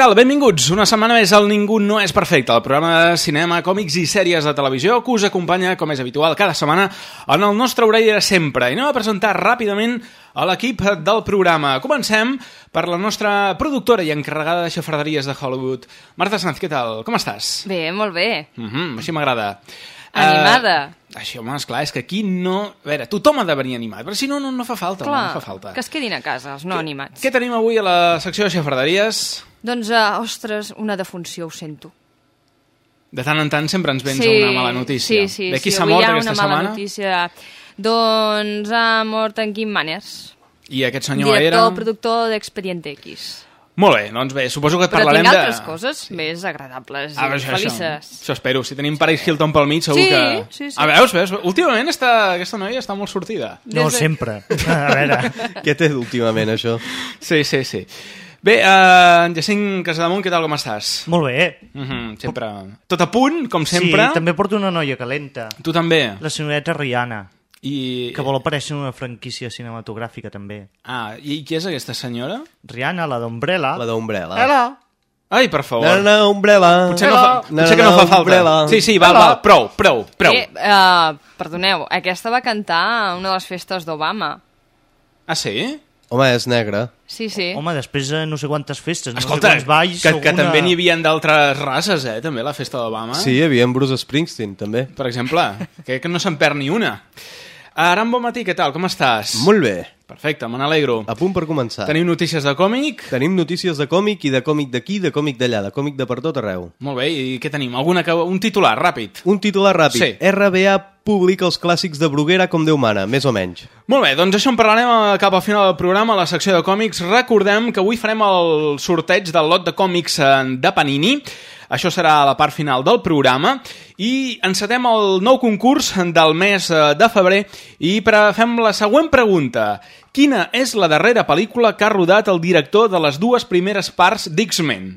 Tal? Benvinguts una setmana més al Ningú no és perfecte, el programa de cinema, còmics i sèries de televisió que us acompanya, com és habitual, cada setmana en el nostre horari de sempre. I anem a presentar ràpidament a l'equip del programa. Comencem per la nostra productora i encarregada de xafarderies de Hollywood. Marta Sanz, què tal? Com estàs? Bé, molt bé. Mm -hmm, així m'agrada. Animada. Uh, això, home, esclar, és que aquí no... A veure, tothom ha de venir animat, però si no, no, no fa falta. Clar, no fa falta. que es quedin a casa, els no animats. Què tenim avui a la secció de xafarderies? Doncs, uh, ostres, una defunció, ho sento. De tant en tant sempre ens vens una mala notícia. Sí, sí, de qui sí, s'ha avui mort aquesta una mala setmana? notícia. Doncs ha mort en Kim Manners, I aquest senyor director, era... productor d'Expediente X. Molt bé, doncs bé, suposo que et Però parlarem tinc de... altres coses més agradables Ah, i però això, això, felices. això espero. Si tenim Paris Hilton pel mig, segur Sí, que... sí, sí. A veus, veus? Últimament està, aquesta noia està molt sortida. No, Des de- sempre. A veure, Què té últimament, això? Sí, sí, sí. Bé, uh, Jacint Casademunt, què tal, com estàs? molt bé. Uh -huh, sempre... Tot a punt, com sempre. Sí, també porto una noia calenta. Tu també. La senyoreta Rihanna, I... que vol aparèixer en una franquícia cinematogràfica, també. Ah, i qui és aquesta senyora? Rihanna, la d'Umbrella. La d'Umbrella. Hello. Ai, per favor. No, no, Umbrella. Potser, no fa, No, potser que no, fa falta. Umbrella. Sí, sí, val, val, prou, prou, prou. Eh, uh, perdoneu, aquesta va cantar a una de les festes d'Obama. Ah, sí? Home, és negra. Sí, sí. Home, després de no sé quantes festes, Escolta, no sé quants balls... que, que alguna- també n'hi havia d'altres races, eh, també, la festa d'Obama. Sí, hi havia Bruce Springsteen, també. Per exemple, que, que no se'n perd ni una. Aram, bon matí, què tal? Com estàs? Molt bé. Perfecte, me n'alegro. A punt per començar. Tenim notícies de còmic? Tenim notícies de còmic i de còmic d'aquí, de còmic d'allà, de còmic de per tot arreu. Molt bé, i què tenim? Alguna que... Un titular, ràpid. Un titular ràpid. Sí. RBA publica els clàssics de Bruguera com Déu mana, més o menys. Molt bé, doncs això en parlarem cap al final del programa, a la secció de còmics. Recordem que avui farem el sorteig del lot de còmics eh, de Panini. Això serà a la part final del programa. I encetem el nou concurs del mes eh, de febrer i fem la següent pregunta. Quina és la darrera pel·lícula que ha rodat el director de les dues primeres parts d'X-Men?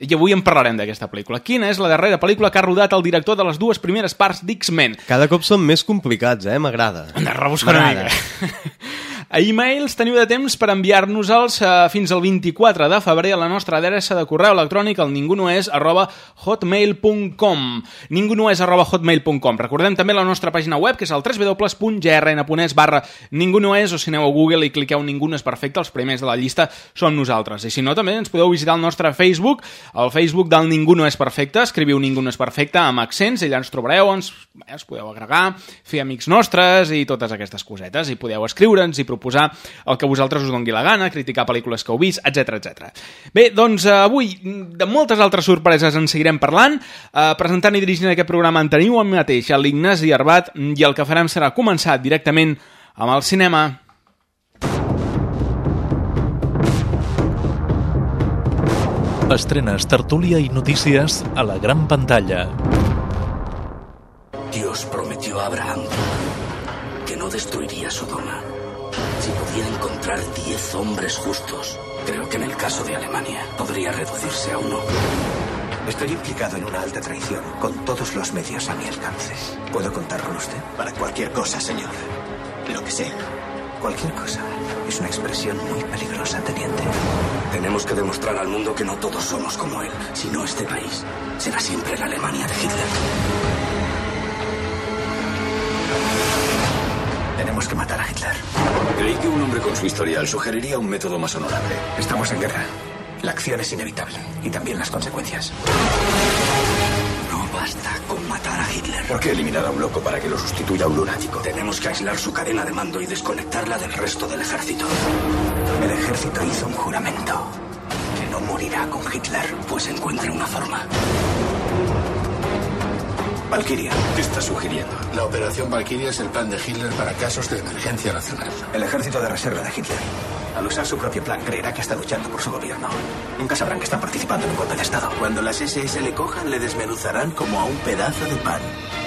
I avui en parlarem d'aquesta pel·lícula. Quina és la darrera pel·lícula que ha rodat el director de les dues primeres parts d'X-Men? Cada cop són més complicats, eh? M'agrada. Hem de rebuscar una mica. A e-mails teniu de temps per enviar-nos-els eh, fins al 24 de febrer a la nostra adreça de correu electrònic al ningunoes arroba hotmail.com ningunoes arroba hotmail.com Recordem també la nostra pàgina web que és el www.grn.es barra ningunoes o si aneu a Google i cliqueu Ningú no és perfecte, els primers de la llista som nosaltres. I si no, també ens podeu visitar el nostre Facebook, el Facebook del Ningú no és perfecte, escriviu Ningú no és perfecte amb accents, allà ens trobareu, ens, bé, ens podeu agregar, fer amics nostres i totes aquestes cosetes, i podeu escriure'ns i proposar el que vosaltres us dongui la gana, criticar pel·lícules que heu vist, etc etc. Bé, doncs eh, avui de moltes altres sorpreses en seguirem parlant, eh, presentant i dirigint aquest programa en teniu el mateix, l'Ignasi Arbat, i el que farem serà començar directament amb el cinema. Estrenes, tertúlia i notícies a la gran pantalla. Dios prometió a Abraham hombres justos, creo que en el caso de Alemania podría reducirse a uno. Estoy implicado en una alta traición, con todos los medios a mi alcance. ¿Puedo contar con usted? Para cualquier cosa, señor. Lo que sea. Cualquier cosa. Es una expresión muy peligrosa, teniente. Tenemos que demostrar al mundo que no todos somos como él. Si no, este país será siempre la Alemania de Hitler. Tenemos que matar a Hitler. Creí que un hombre con su historial sugeriría un método más honorable. Estamos en guerra. La acción es inevitable y también las consecuencias. No basta con matar a Hitler. ¿Por qué eliminar a un loco para que lo sustituya un lunático? Tenemos que aislar su cadena de mando y desconectarla del resto del ejército. El ejército hizo un juramento que no morirá con Hitler. Pues encuentre una forma. Valkyria, ¿Qué está sugiriendo? La operación Valkyria es el plan de Hitler para casos de emergencia nacional. el ejército de reserva de Hitler. Al usar su propio plan, creerá que está luchando por su gobierno. Nunca sabrán que están participando en un golpe de Estado. Cuando las SS le cojan, le desmenuzarán como a un pedazo de pan.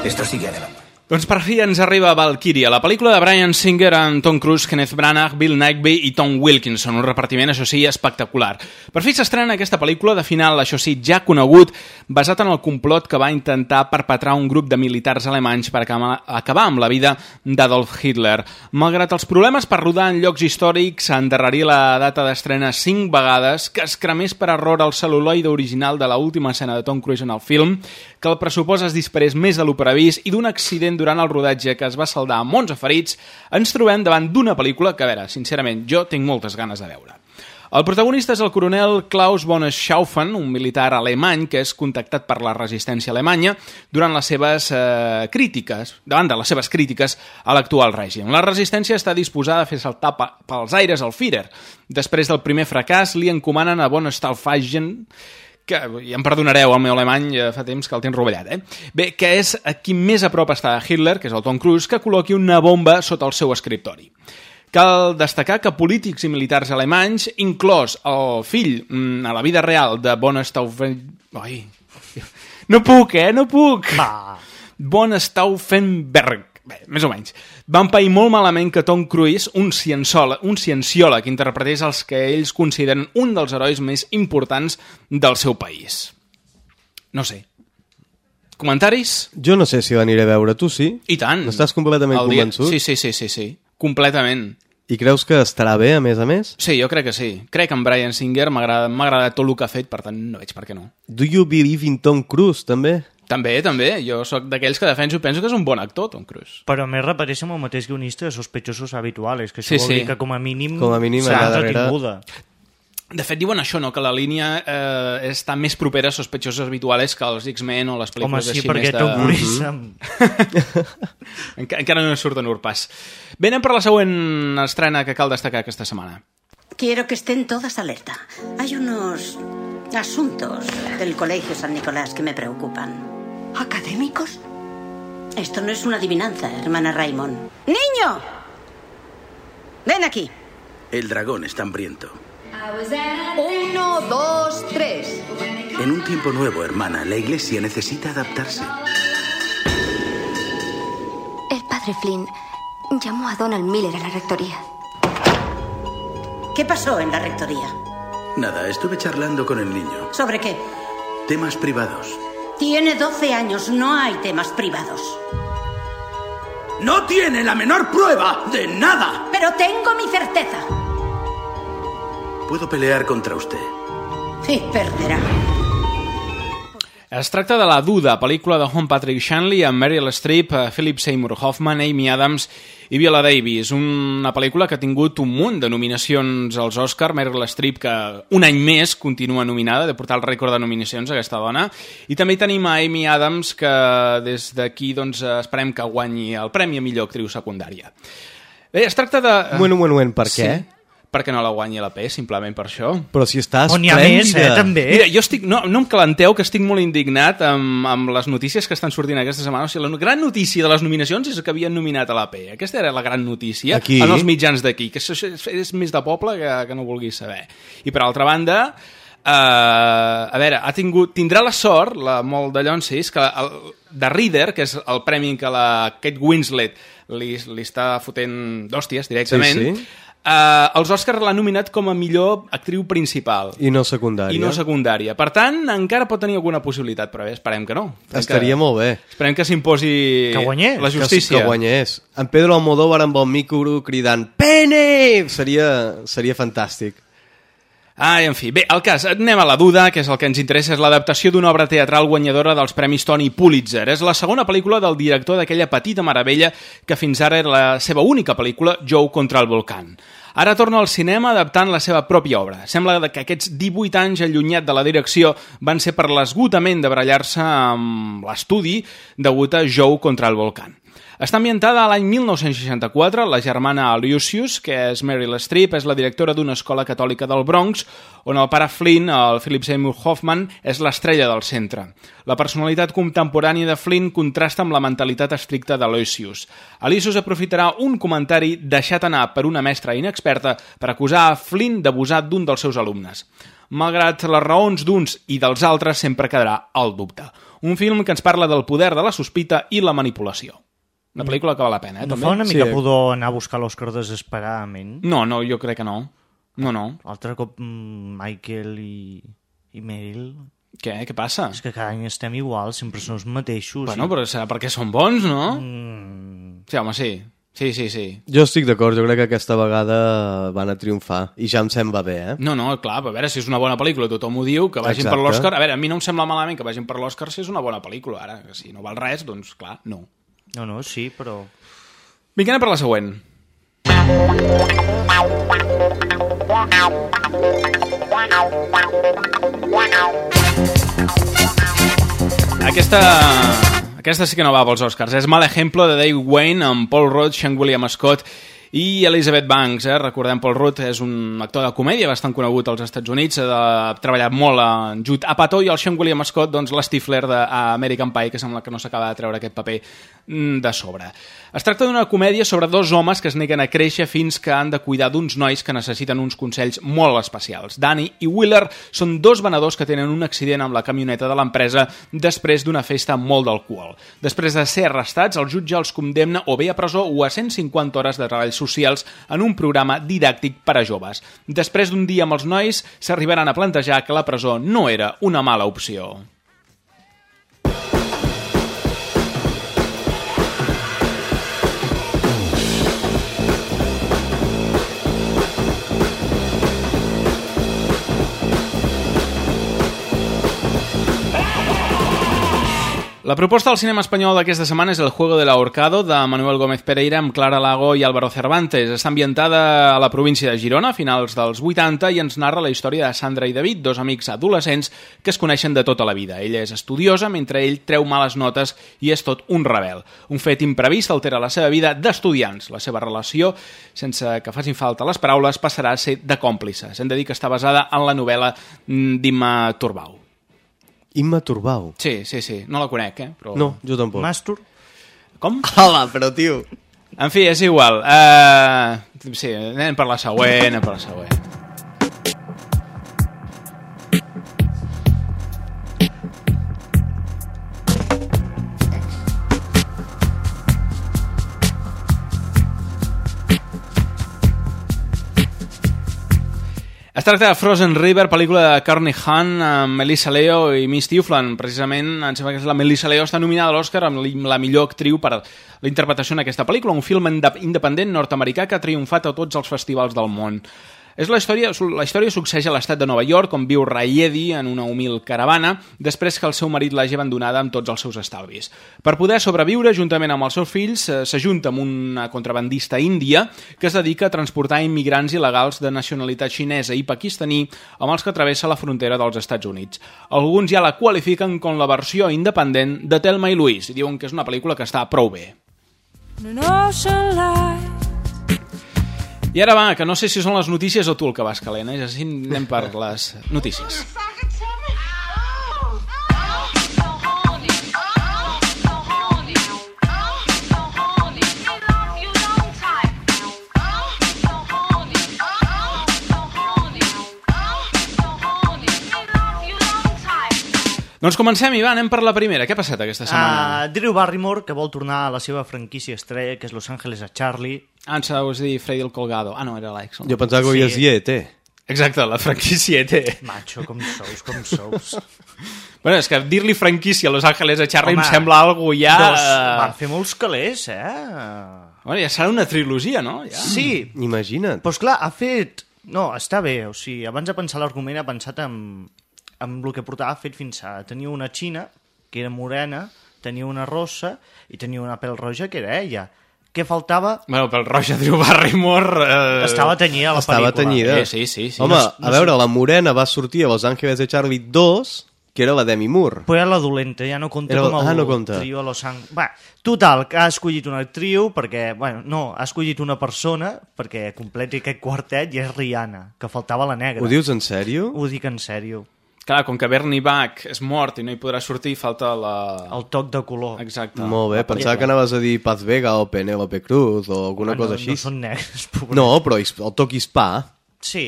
Esto sigue adelante. Doncs per fi ens arriba Valkyria, la pel·lícula de Brian Singer amb Tom Cruise, Kenneth Branagh, Bill Nighy i Tom Wilkinson, un repartiment, això sí, espectacular. Per fi s'estrena aquesta pel·lícula de final, això sí, ja conegut, basat en el complot que va intentar perpetrar un grup de militars alemanys per acabar, amb la vida d'Adolf Hitler. Malgrat els problemes per rodar en llocs històrics, endarrerir la data d'estrena cinc vegades, que es cremés per error el celuloide original de l'última escena de Tom Cruise en el film, que el pressupost es disparés més de lo previst i d'un accident durant el rodatge que es va saldar amb 11 ferits, ens trobem davant d'una pel·lícula que, a veure, sincerament, jo tinc moltes ganes de veure. El protagonista és el coronel Klaus von Schaufen, un militar alemany que és contactat per la resistència alemanya durant les seves eh, crítiques, davant de les seves crítiques a l'actual règim. La resistència està disposada a fer saltar pels aires el Führer. Després del primer fracàs, li encomanen a von Stauffagen que ja em perdonareu, el meu alemany ja fa temps que el tens rovellat, eh? Bé, que és a qui més a prop està Hitler, que és el Tom Cruise, que col·loqui una bomba sota el seu escriptori. Cal destacar que polítics i militars alemanys, inclòs el fill mm, a la vida real de von Stauffen... Ai, no puc, eh? No puc! Va. Von Stauffenberg, bé, més o menys, van pair molt malament que Tom Cruise, un, ciençòleg, un cienciòleg, interpretés els que ells consideren un dels herois més importants del seu país. No sé. Comentaris? Jo no sé si l'aniré a veure, tu sí? I tant. Estàs completament dia- convençut? Sí, sí, sí, sí, sí. Completament. I creus que estarà bé, a més a més? Sí, jo crec que sí. Crec que en Brian Singer m'agrada m'ha agradat tot el que ha fet, per tant no veig per què no. Do you believe in Tom Cruise, també? També, també. Jo sóc d'aquells que defenso penso que és un bon actor, Tom Cruise. Però a més repeteix amb el mateix guionista de sospechosos habituals, que això Sí, vol sí. dir que com a mínim Com a mínim, darrere- entretinguda. De fet, diuen això, no? que la línia eh, està més propera a sospechosos habituals que els X-Men o les pel·lícules Home, sí, així perquè de... Tom Cruise... amb- Enca encara no surten urpes. Bé, anem per la següent estrena que cal destacar aquesta setmana. Quiero que estén todas alerta. Hay unos asuntos del Colegio San Nicolás que me preocupan. ¿Académicos? Esto no es una adivinanza, hermana Raymond. ¡Niño! Ven aquí. El dragón está hambriento. Uno, dos, tres. En un tiempo nuevo, hermana, la iglesia necesita adaptarse. El padre Flynn llamó a Donald Miller a la rectoría. ¿Qué pasó en la rectoría? Nada, estuve charlando con el niño. ¿Sobre qué? Temas privados. Tiene 12 años, no hay temas privados. ¡No tiene la menor prueba de nada! Pero tengo mi certeza. Puedo pelear contra usted. Y perderá. Es tracta de La Duda, pel·lícula de Juan Patrick Shanley amb Meryl Streep, eh, Philip Seymour Hoffman, Amy Adams i Viola Davis. Una pel·lícula que ha tingut un munt de nominacions als Oscar. Meryl Streep, que un any més continua nominada, de portar el rècord de nominacions a aquesta dona. I també tenim a Amy Adams, que des d'aquí doncs, esperem que guanyi el Premi a millor actriu secundària. Bé, es tracta de... Bueno, bueno, bueno, per què? Sí, perquè no la guanyi la P, simplement per això. Però si està On n'hi ha més, esplèndida. eh, també. Mira, jo estic, no, no em calenteu, que estic molt indignat amb, amb les notícies que estan sortint aquesta setmana. O sigui, la gran notícia de les nominacions és que havien nominat a la P. Aquesta era la gran notícia Aquí? en els mitjans d'aquí, que això és, és més de poble que, que no vulguis saber. I per altra banda, eh, a veure, ha tingut, tindrà la sort, la molt de llonsis, que el, de Reader, que és el premi que la Kate Winslet li, li està fotent d'hòsties directament, Sí, sí. Eh, els Oscars l'han nominat com a millor actriu principal I no secundària. i no secundària. Per tant, encara pot tenir alguna possibilitat, però bé, esperem que no. Esperem Estaria que, molt bé. Esperem que s'imposi la justícia. Que, que guanyés. En Pedro Almodóvar amb el micro cridant Pene! Seria, seria fantàstic. Ai, en fi. Bé, el cas, anem a la duda, que és el que ens interessa, és l'adaptació d'una obra teatral guanyadora dels Premis Tony Pulitzer. És la segona pel·lícula del director d'aquella petita meravella que fins ara era la seva única pel·lícula, Joe contra el volcán. Ara torna al cinema adaptant la seva pròpia obra. Sembla que aquests 18 anys allunyat de la direcció van ser per l'esgotament de barallar-se amb l'estudi degut a Joe contra el volcán. Està ambientada a l'any 1964. La germana Lucius, que és Meryl Streep, és la directora d'una escola catòlica del Bronx, on el pare Flynn, el Philip Seymour Hoffman, és l'estrella del centre. La personalitat contemporània de Flynn contrasta amb la mentalitat estricta de Lucius. Lucius aprofitarà un comentari deixat anar per una mestra inexperta per acusar a Flynn d'abusar d'un dels seus alumnes. Malgrat les raons d'uns i dels altres, sempre quedarà el dubte. Un film que ens parla del poder de la sospita i la manipulació. Una pel·lícula que val la pena, eh? No també? fa una mica pudor anar a buscar l'Òscar desesperadament? No, no, jo crec que no. No, no. Altre cop mm, Michael i, i Meryl... Què? Què passa? És que cada any estem igual, sempre són els mateixos. Bueno, però serà perquè són bons, no? Mm... Sí, home, sí. Sí, sí, sí. Jo estic d'acord, jo crec que aquesta vegada van a triomfar i ja em sembla bé, eh? No, no, clar, a veure, si és una bona pel·lícula, tothom ho diu, que vagin Exacte. per l'Oscar. A veure, a mi no em sembla malament que vagin per l'Oscar si és una bona pel·lícula. Ara, que si no val res, doncs clar, no. No, no, sí, però... Vinga, anem per la següent. Aquesta... Aquesta sí que no va pels Oscars. És mal exemple de Dave Wayne amb Paul Rudd, Sean William Scott i Elizabeth Banks. Eh? Recordem, Paul Rudd és un actor de comèdia bastant conegut als Estats Units, ha treballat molt en Jude Apatow i el Sean William Scott, doncs, l'Stifler d'American Pie, que sembla que no s'acaba de treure aquest paper mm, de sobre. Es tracta d'una comèdia sobre dos homes que es neguen a créixer fins que han de cuidar d'uns nois que necessiten uns consells molt especials. Danny i Wheeler són dos venedors que tenen un accident amb la camioneta de l'empresa després d'una festa amb molt d'alcohol. Després de ser arrestats, el jutge els condemna o bé a presó o a 150 hores de treballs socials en un programa didàctic per a joves. Després d'un dia amb els nois, s'arribaran a plantejar que la presó no era una mala opció. La proposta del cinema espanyol d'aquesta setmana és El juego del ahorcado de Manuel Gómez Pereira amb Clara Lago i Álvaro Cervantes. Està ambientada a la província de Girona a finals dels 80 i ens narra la història de Sandra i David, dos amics adolescents que es coneixen de tota la vida. Ella és estudiosa mentre ell treu males notes i és tot un rebel. Un fet imprevist altera la seva vida d'estudiants. La seva relació, sense que facin falta les paraules, passarà a ser de còmplices. Hem de dir que està basada en la novel·la mm, d'Imma Turbau. Imma Turbau. Sí, sí, sí. No la conec, eh? Però... No, jo tampoc. Mastur? Com? Hola, però tio... En fi, és igual. Uh, sí, anem per la següent, anem per la següent. Es tracta de Frozen River, pel·lícula de Courtney Hunt amb Melissa Leo i Miss Tiflan. Precisament, em sembla que la Melissa Leo està nominada a l'Oscar amb la millor actriu per la interpretació en aquesta pel·lícula, un film independent nord-americà que ha triomfat a tots els festivals del món. És la història, la història succeeix a l'estat de Nova York, on viu Rayedi en una humil caravana, després que el seu marit l'hagi abandonada amb tots els seus estalvis. Per poder sobreviure, juntament amb els seus fills, eh, s'ajunta amb una contrabandista índia que es dedica a transportar immigrants il·legals de nacionalitat xinesa i pakistaní amb els que travessa la frontera dels Estats Units. Alguns ja la qualifiquen com la versió independent de Telma i Louise i diuen que és una pel·lícula que està prou bé. I ara va, que no sé si són les notícies o tu el que vas calent, eh? Així anem per les notícies. Doncs comencem, Ivan, anem per la primera. Què ha passat aquesta setmana? Uh, Drew Barrymore, que vol tornar a la seva franquícia estrella, que és Los Angeles a Charlie. Ah, em sabaves dir Freddy el Colgado. Ah, no, era l'Aixon. Jo pensava que ho havies Sí. dit, eh? Exacte, la franquícia té. Macho, com sous, com sous. Bueno, és que dir-li franquícia a Los Angeles a Charlie Home, em sembla algo ja... Dos, van fer molts calés, eh? Bueno, ja serà una trilogia, no? Ja. Sí, Imagina't. Però clar, ha fet... No, està bé, o sigui, abans de pensar l'argument ha pensat en, en el que portava fet fins ara. Tenia una xina, que era morena, tenia una rossa i tenia una pèl roja, que era ella. Què faltava? Bueno, pel Roger Drew Barrymore... Eh... Estava tenyida a la Estava pel·lícula. tenyida. Eh, sí, sí, sí. Home, No- a veure, la morena va sortir a Los Ángeles de Charlie 2, que era la Demi Moore. Però era la dolenta, ja no compta Era- com el ah, no compta. trio a Los Ángeles. Va, total, que ha escollit una actriu perquè, bueno, no, ha escollit una persona perquè completi aquest quartet i és Rihanna, que faltava la negra. Ho dius en sèrio? Ho dic en sèrio. Clar, com que Bernie Bach és mort i no hi podrà sortir, falta la... El toc de color. Exacte. Molt bé, La pensava que anaves a dir Paz Vega o Penélope Cruz o alguna Home, cosa no, així. no són negres, pobres. No, però el toc hispà, Sí.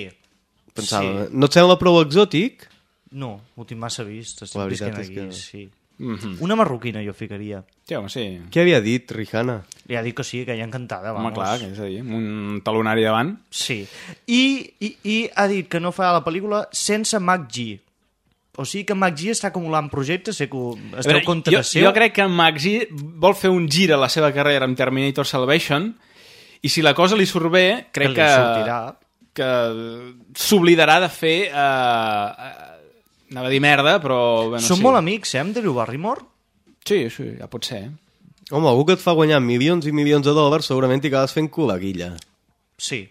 pensava... Sí. No et sembla prou exòtic? No, ho tinc massa vist. Estic La veritat visquent és aquí, que- sí. Mhm. Una marroquina jo ficaria. Sí, home, sí. Què havia dit, Rihanna? Li ha dit que sí, que ja encantada, Home, vamos. clar, que és a dir, un talonari davant. Sí. I, i, I ha dit que no farà la pel·lícula sense Mac G. O sigui que Mac G està acumulant projectes, sé que esteu veure, contra jo, seu. jo crec que en Maxi vol fer un gir a la seva carrera amb Terminator Salvation i si la cosa li surt bé, crec Que que, li sortirà. que s'oblidarà de fer... Uh, uh, anava a dir merda, però... Bueno, Són sí. molt amics, eh, amb Drew Barrymore? Sí, sí, ja pot ser. Home, algú que et fa guanyar milions i milions de dòlars segurament t'hi acabes fent cul a guilla. Sí.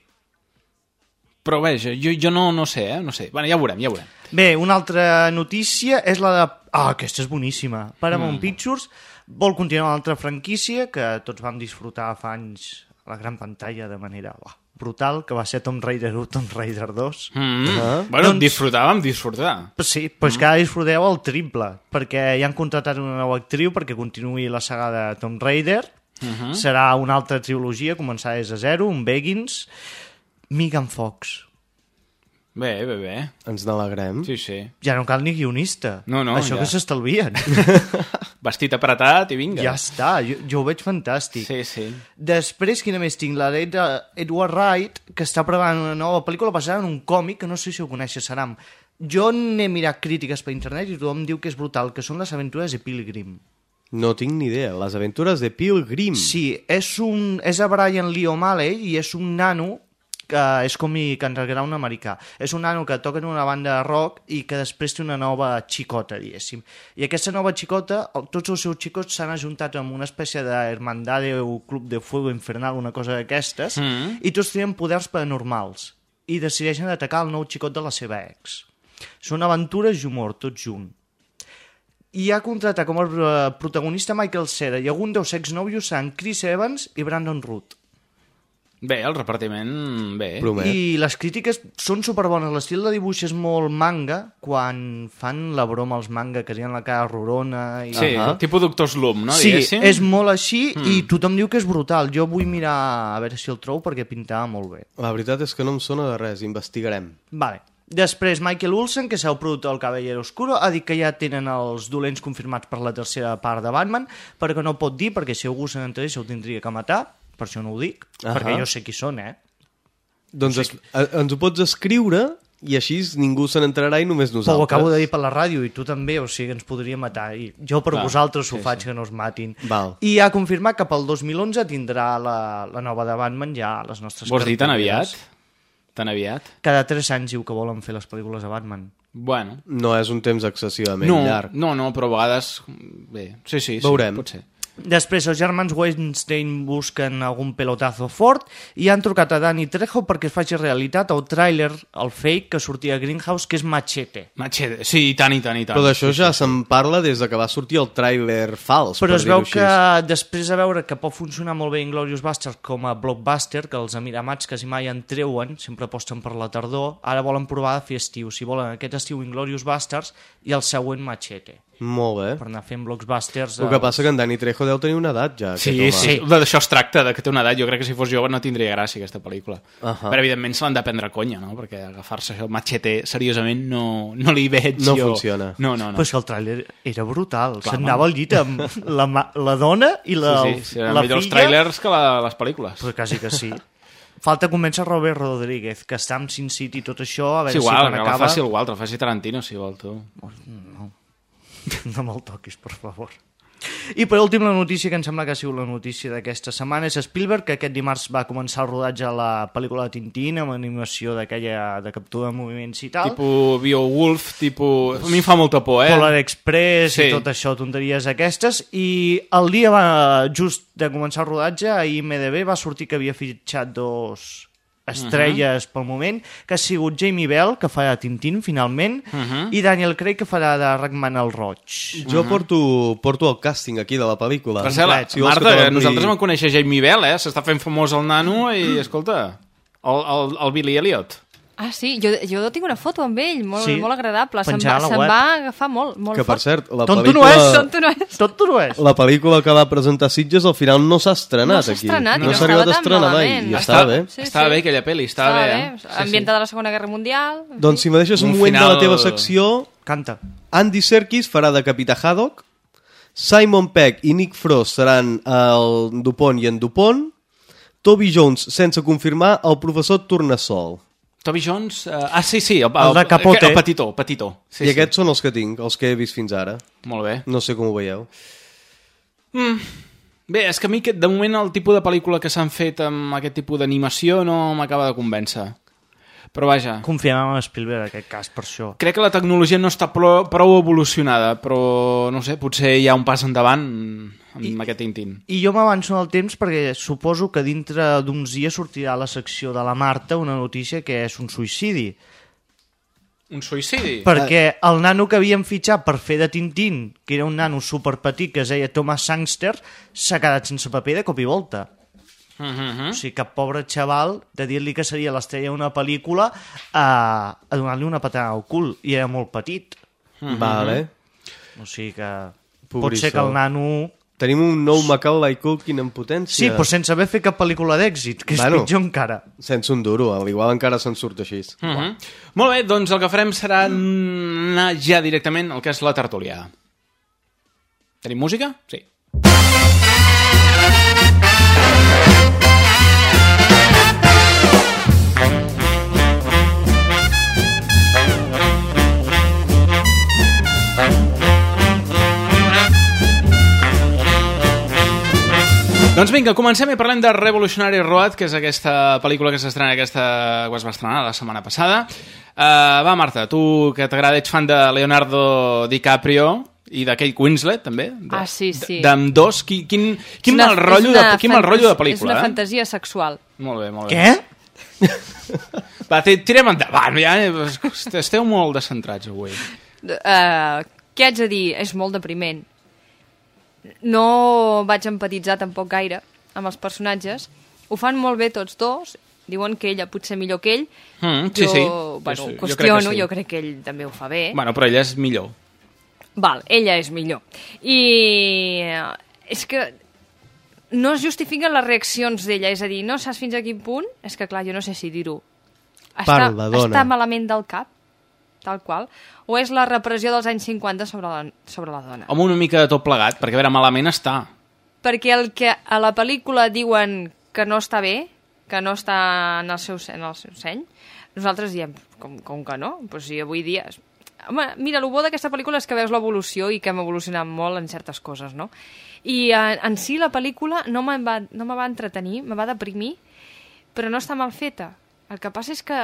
Però veja, jo, jo no, no sé, eh? No sé. Bueno, ja ho veurem, ja ho veurem. Bé, una altra notícia és la de... Ah, aquesta és boníssima. Paramount Mm. Pictures vol continuar una altra franquícia que tots vam disfrutar fa anys a la gran pantalla de manera uah, brutal, que va ser Tomb Raider 1, Tomb Raider 2. Mm. -hmm. Bueno, Doncs- disfrutàvem, disfrutar. Sí, però és que ara disfruteu el triple, perquè ja han contratat una nova actriu perquè continuï la saga de Tomb Raider. Mhm. Serà una altra trilogia, començar des de zero, un Begins. Megan Fox. Bé, bé, bé. Ens n'alegrem. Sí, sí. Ja no cal ni guionista. No, no, Això ja. que s'estalvien. Vestit apretat i vinga. ja està, jo, jo ho veig fantàstic. Sí, sí. Després, quina més tinc? La d'Edward Wright, que està preparant una nova pel·lícula basada en un còmic, que no sé si ho coneixes, Saram. Jo n'he mirat crítiques per internet i tothom diu que és brutal, que són les aventures de Pilgrim. No tinc ni idea. Les aventures de Pilgrim. Sí, és, un, és a Brian Lee O'Malley i és un nano que és que underground americà. És un nano que toca en una banda de rock i que després té una nova xicota, diguéssim. I aquesta nova xicota, tots els seus xicots s'han ajuntat amb una espècie d'hermandade o club de fuego infernal, una cosa d'aquestes, Mm. i tots tenen poders paranormals i decideixen atacar el nou xicot de la seva ex. Són aventures i humor, tots junt. I ha contratat com a eh, protagonista Michael Cera i algun dels exnòvios seran Chris Evans i Brandon Root. Bé, el repartiment, bé. I les crítiques són superbones. L'estil de dibuix és molt manga, quan fan la broma als manga, que tenen la cara rorona... I... Sí, uh -huh. tipus Doctor Slum, no? sí, diguéssim? és molt així Mm. i tothom diu que és brutal. Jo vull mirar a veure si el trobo perquè pintava molt bé. La veritat és que no em sona de res, investigarem. Vale. Després, Michael Olsen, que és el productor del Caballero Oscuro, ha dit que ja tenen els dolents confirmats per la tercera part de Batman, però que no pot dir, perquè si algú se n'entrés ho tindria que matar, per això no ho dic, Ahà. perquè jo sé qui són, eh? Doncs es, ens ho pots escriure i així ningú se n'entrarà i només Però nosaltres. ho acabo de dir per la ràdio i tu també, o sigui, ens podria matar. I jo per Clar, vosaltres ho sí, faig sí. que no es matin. Val. I ha confirmat que pel 2011 tindrà la, la nova de Batman ja a les nostres Vols dir tan aviat? Tan aviat? Cada 3 anys diu que volen fer les pel·lícules de Batman. Bueno. No és un temps excessivament No, llarg. no, no, però a vegades... Bé, sí, sí, sí Veurem. pot ser. Després, els germans Weinstein busquen algun pelotazo fort i han trucat a Danny Trejo perquè es faci realitat el tràiler, el fake, que sortia a Greenhouse, que és Machete. Machete, sí, i tant, i tant, i tant. Però d'això sí, ja se'n parla des de que va sortir el tràiler fals, Però per es veu així. que després de veure que pot funcionar molt bé Inglorious Basterds com a blockbuster, que els emiramats quasi mai en treuen, sempre aposten per la tardor, ara volen provar de fer estiu. Si volen aquest estiu Inglorious Basterds i el següent Machete. Molt bé. Per anar fent blockbusters... El que passa que en Dani Trejo deu tenir una edat ja. Sí, aquest sí, home. d'això es tracta, de que té una edat. Jo crec que si fos jove no tindria gràcia aquesta pel·lícula. Ahà. Però evidentment se l'han de prendre conya, no? Perquè agafar-se això, machete, seriosament no, no li veig No jo. funciona. No, no, no. Però és que el tràiler era brutal. Clar, Se'n anava home. al llit amb la, ma- la dona i la, sí, sí, sí, eren la millor els filla. trailers que la, les pel·lícules. Però quasi que sí. Falta convèncer Robert Rodríguez, que està amb Sin City i tot això, a veure És igual, si quan que acaba... la faci el Walter, faci Tarantino, si vol, tu. No, no me'l toquis, per favor. I per últim, la notícia que em sembla que ha sigut la notícia d'aquesta setmana és Spielberg, que aquest dimarts va començar el rodatge a la pel·lícula de Tintín, amb animació d'aquella de captura de moviments i tal. Tipo Beowulf, tipo... A mi em fa molta por, eh? Polar Express Sí. i tot això, tonteries aquestes, i el dia va, just de començar el rodatge, a IMDB va sortir que havia fitxat dos estrelles pel moment, que ha sigut Jamie Bell, que farà Tintín, finalment, Mhm. i Daniel Craig, que farà de Ragman el Roig. Jo porto, porto el càsting aquí de la pel·lícula. Marcela, Si Marta, que nosaltres vam conèixer Jamie Bell, eh? S'està fent famós el nano i, escolta, el, el, el Billy Elliot. Ah, sí, jo, jo tinc una foto amb ell, molt, Sí. molt agradable. Se'n va, web. va agafar molt, molt Que, per fort. cert, la Tonto pel·lícula... no és, Tonto no és. Tot no és. La pel·lícula que va presentar Sitges al final no s'ha estrenat No s'ha aquí. estrenat i no no s'ha arribat a estrenar mai. I estava bé. Sí, estava sí. bé aquella pel·li, estava, Estava bé. bé, eh? ambientada a la Segona Guerra Mundial. Doncs si me deixes un, Un moment de final- la teva secció... Canta. Andy Serkis farà de Capità Haddock, Simon Pegg i Nick Frost seran el Dupont i en Dupont, Toby Jones, sense confirmar, el professor Tornassol. Toby Jones... Uh, ah, sí, sí, el, El de Capote. El petitó, el petitó. Sí, I sí. aquests són els que tinc, els que he vist fins ara. Molt bé. No sé com ho veieu. Mm. Bé, és que a mi, que- de moment, el tipus de pel·lícula que s'han fet amb aquest tipus d'animació no m'acaba de convèncer. Però vaja, Confiem en Spielberg, en aquest cas, per això. crec que la tecnologia no està prou, prou evolucionada, però, no sé, potser hi ha un pas endavant amb I, aquest Tintín. I jo m'avanço en el temps perquè suposo que dintre d'uns dies sortirà a la secció de la Marta una notícia que és un suïcidi. Un suïcidi? Perquè el nano que havíem fitxat per fer de Tintín, que era un nano superpetit que es deia Thomas Sangster, s'ha quedat sense paper de cop i volta. Uh -huh. O sigui, que pobre xaval, de dir-li que seria l'estrella d'una pel·lícula, a, a donar-li una patada al cul. I era molt petit. Mm -hmm. Vale. O sigui que pot Pobrissó. ser que el nano... Tenim un nou Macaulay Culkin en potència. Sí, però sense haver fet cap pel·lícula d'èxit, que és Bueno. pitjor encara. Sense un duro, al igual encara se'n surt així. Uh -huh. Molt bé, doncs el que farem serà anar ja directament al que és la tertúlia. Tenim música? Sí. Doncs vinga, comencem i parlem de Revolutionary Road, que és aquesta pel·lícula que s'estrena aquesta... que es va estrenar la setmana passada. Uh, va, Marta, tu que t'agrada, ets fan de Leonardo DiCaprio i de Kate Winslet, també. De, Ah, sí, sí. D'amb dos, quin, quin, quin una- mal rotllo, de, quin mal rotllo de pel·lícula, És una eh? fantasia sexual. Molt bé, molt bé. Què? Va, ti- tirem endavant, ja, eh, esteu molt descentrats avui. Uh, què haig de dir? És molt depriment. No vaig empatitzar tampoc gaire amb els personatges. Ho fan molt bé tots dos. Diuen que ella potser millor que ell. Mm, sí, jo, sí. Bueno, Sí, sí, jo crec que qüestiono, sí. jo crec que ell també ho fa bé. Bueno, però ella és millor. Val, ella és millor. I eh, és que no es justifiquen les reaccions d'ella, és a dir, no saps fins a quin punt? És que clar, jo no sé si dir-ho. Està, Parla, dona. està malament del cap, tal qual, o és la repressió dels anys 50 sobre la, sobre la dona? Home, una mica de tot plegat, perquè a veure, malament està. Perquè el que a la pel·lícula diuen que no està bé, que no està en el seu, en el seu seny, nosaltres diem, com, com que no? Pues si avui dia... Home, mira, el bo d'aquesta pel·lícula és que veus l'evolució i que hem evolucionat molt en certes coses, no? I en, en si la pel·lícula no me va, no me va entretenir, me va deprimir, però no està mal feta. El que passa és que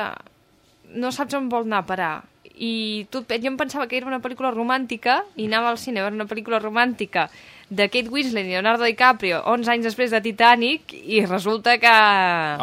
no saps on vol anar a parar. I tu, jo em pensava que era una pel·lícula romàntica i anava al cine a veure una pel·lícula romàntica de Kate Winslet i Leonardo DiCaprio 11 anys després de Titanic i resulta que...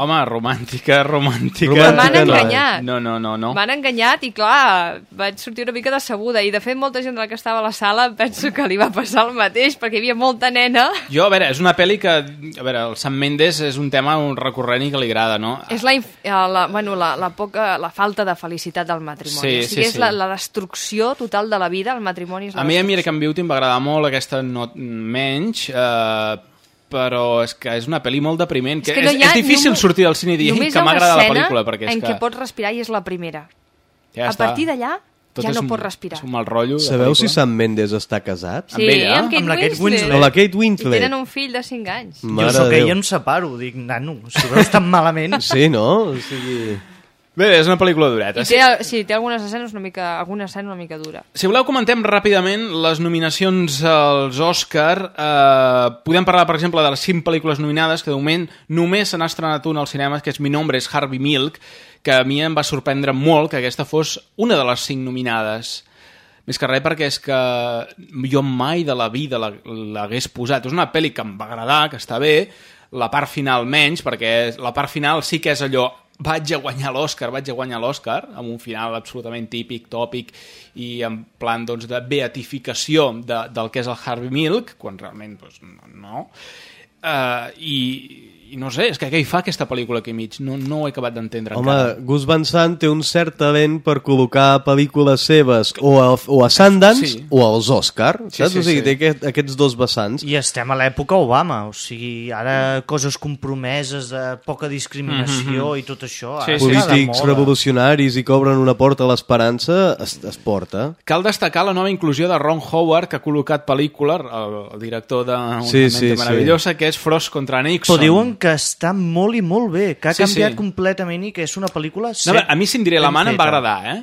Home, romàntica, romàntica... Romàntica M'han enganyat. No, no, no, no. M'han enganyat i, clar, vaig sortir una mica decebuda. I, de fet, molta gent de la que estava a la sala penso que li va passar el mateix, perquè hi havia molta nena. Jo, a veure, és una pel·li que... A veure, el Sam Mendes és un tema un recurrent i que li agrada, no? És la, inf- eh, la, bueno, la, la, poca, la falta de felicitat del matrimoni. Sí, o sigui, sí, és sí. La, la destrucció total de la vida, el matrimoni és la A mi a. American Beauty em va agradar molt, aquesta no, menys, eh, però és que és una pel·li molt depriment. Que que no és, és difícil només- sortir del cine i dir només que hi ha una m'agrada la escena pel·lícula, perquè és en que... què pots respirar i és la primera. ja a està. partir d'allà Tot ja és no un- pots respirar. És un mal rotllo. Sabeu si. Sam Mendes està casat? Sí, Amb ella? amb Kate, Amb la Kate Winslet. O la Kate I Winslet? tenen un fill de 5 anys. jo Mare sóc de ell Déu. em separo, dic, nano, si veus tan malament... Sí, no? O sigui... Bé, és una pel·lícula dureta. I té, sí, té algunes escenes una mica, alguna escena una mica dura. Si voleu, comentem ràpidament les nominacions als Òscar. Eh, podem parlar, per exemple, de les 5 pel·lícules nominades, que de moment només se n'ha estrenat una al cinema, que és Mi nombre és Harvey Milk, que a mi em va sorprendre molt que aquesta fos una de les 5 nominades. Més que res perquè és que jo mai de la vida la- l'hagués posat. És una pel·li que em va agradar, que està bé, la part final menys, perquè la part final sí que és allò vaig a guanyar l'Oscar, vaig a guanyar l'Oscar, amb un final absolutament típic, tòpic, i en plan doncs, de beatificació de, del que és el Harvey Milk, quan realment doncs, no. Uh, i, I no sé, és que què hi fa aquesta pel·lícula aquí mig? No, no ho he acabat d'entendre Home, encara. Gus Van Sant té un cert talent per col·locar pel·lícules seves o a, o a Sundance Sí. o als Oscar, Sí, saps? sí, o sigui, sí. té aquest, aquests dos vessants. I estem a l'època Obama, o sigui, ara coses compromeses de poca discriminació Mhm. i tot això. Sí, sí, Polítics revolucionaris i que obren una porta a l'esperança, es, es porta. Cal destacar la nova inclusió de Ron Howard, que ha col·locat pel·lícula, el, el director d'una Sí, mente sí, sí. meravellosa, que és Frost contra Nixon. Però diuen que està molt i molt bé, que ha Sí, canviat sí. completament i que és una pel·lícula... No, a mi Cindiré la Man em va agradar, eh?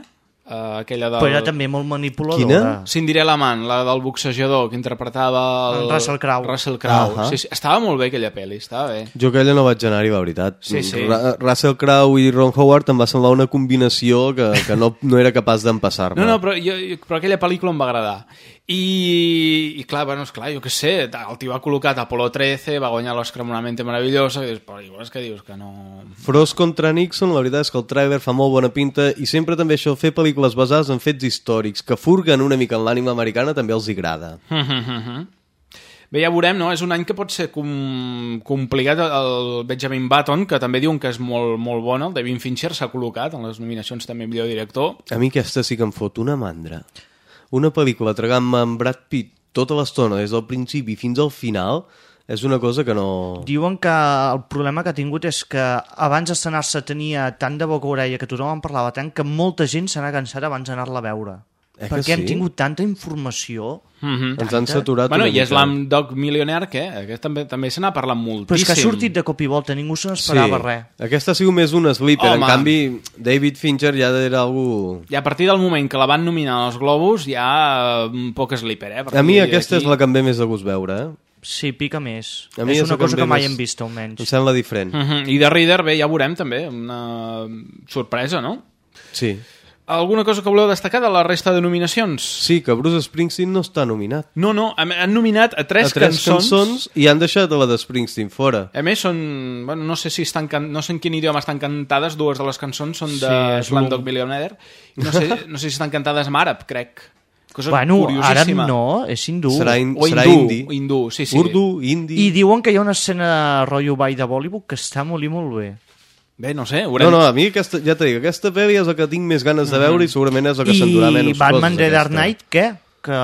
Uh, aquella del... Però era també molt manipuladora. Cindiré la Man, la del boxejador, que interpretava... El... Russell Crowe. Russell Crowe. Ahà. Sí, sí. Estava molt bé aquella pel·li, estava bé. Jo aquella no vaig anar-hi, la veritat. Sí, sí. Ra Russell Crowe i Ron Howard em va semblar una combinació que, que no, no era capaç d'empassar-me. No, no, però, jo, jo- però aquella pel·lícula em va agradar. I, i clar, bueno, esclar, jo què sé, el tio va col·locat a Apolo 13, va guanyar l'Oscar amb una mente meravellosa, i dius, però igual és que dius que no... Frost contra Nixon, la veritat és que el trailer fa molt bona pinta i sempre també això, fer pel·lícules basades en fets històrics que furguen una mica en l'ànima americana també els hi agrada. Bé, ja veurem, no? És un any que pot ser com... complicat. El Benjamin Button, que també diuen que és molt, molt bona, el David Fincher s'ha col·locat en les nominacions també millor director. A mi aquesta sí que em fot una mandra. Una pel·lícula tragant-me amb Brad Pitt tota l'estona, des del principi fins al final, és una cosa que no... Diuen que el problema que ha tingut és que abans d'estrenar-se tenia tant de boca orella que tothom en parlava tant que molta gent se n'ha cansat abans d'anar-la a veure. Eh que Perquè hem sí? tingut tanta informació... Mm -hmm. Ens han saturat bueno, una i mica. Slam Dog Millionaire, què? Aquest també, també se n'ha parlat moltíssim. Però és que ha sortit de cop i volta, ningú se n'esperava res. Aquesta ha sigut més un sleeper, Home. en canvi David Fincher ja era algú... I a partir del moment que la van nominar als Globus, ja un poc sleeper, eh? A mi aquesta és la que em ve més de gust veure, eh? Sí, pica més. A mi és és una que cosa que mai més- hem vist, almenys. Em sembla diferent. Uh -huh. I de Reader, bé, ja veurem també, una sorpresa, no? Sí. Alguna cosa que voleu destacar de la resta de nominacions? Sí, que Bruce Springsteen no està nominat. No, no, han nominat a tres, a tres cançons. cançons i han deixat a la de Springsteen fora. A més, són, bueno, no sé si estan can... no sé en quin idioma estan cantades, dues de les cançons són de Sí, Slumdog l'un- Millionaire. I No sé, no sé si estan cantades en àrab, crec. Cosa Bueno, àrab no, és hindú. Serà, in, O serà hindú, indi. hindú, sí, sí. Urdu, indi... I diuen que hi ha una escena de rotllo ball de Bollywood que està molt i molt bé. Bé, no sé, No, haurem... no, a mi aquesta, ja t'he dit, aquesta pel·li és la que tinc més ganes de veure i segurament és la que s'endurà I menys Batman coses. The Dark. Knight, què? Que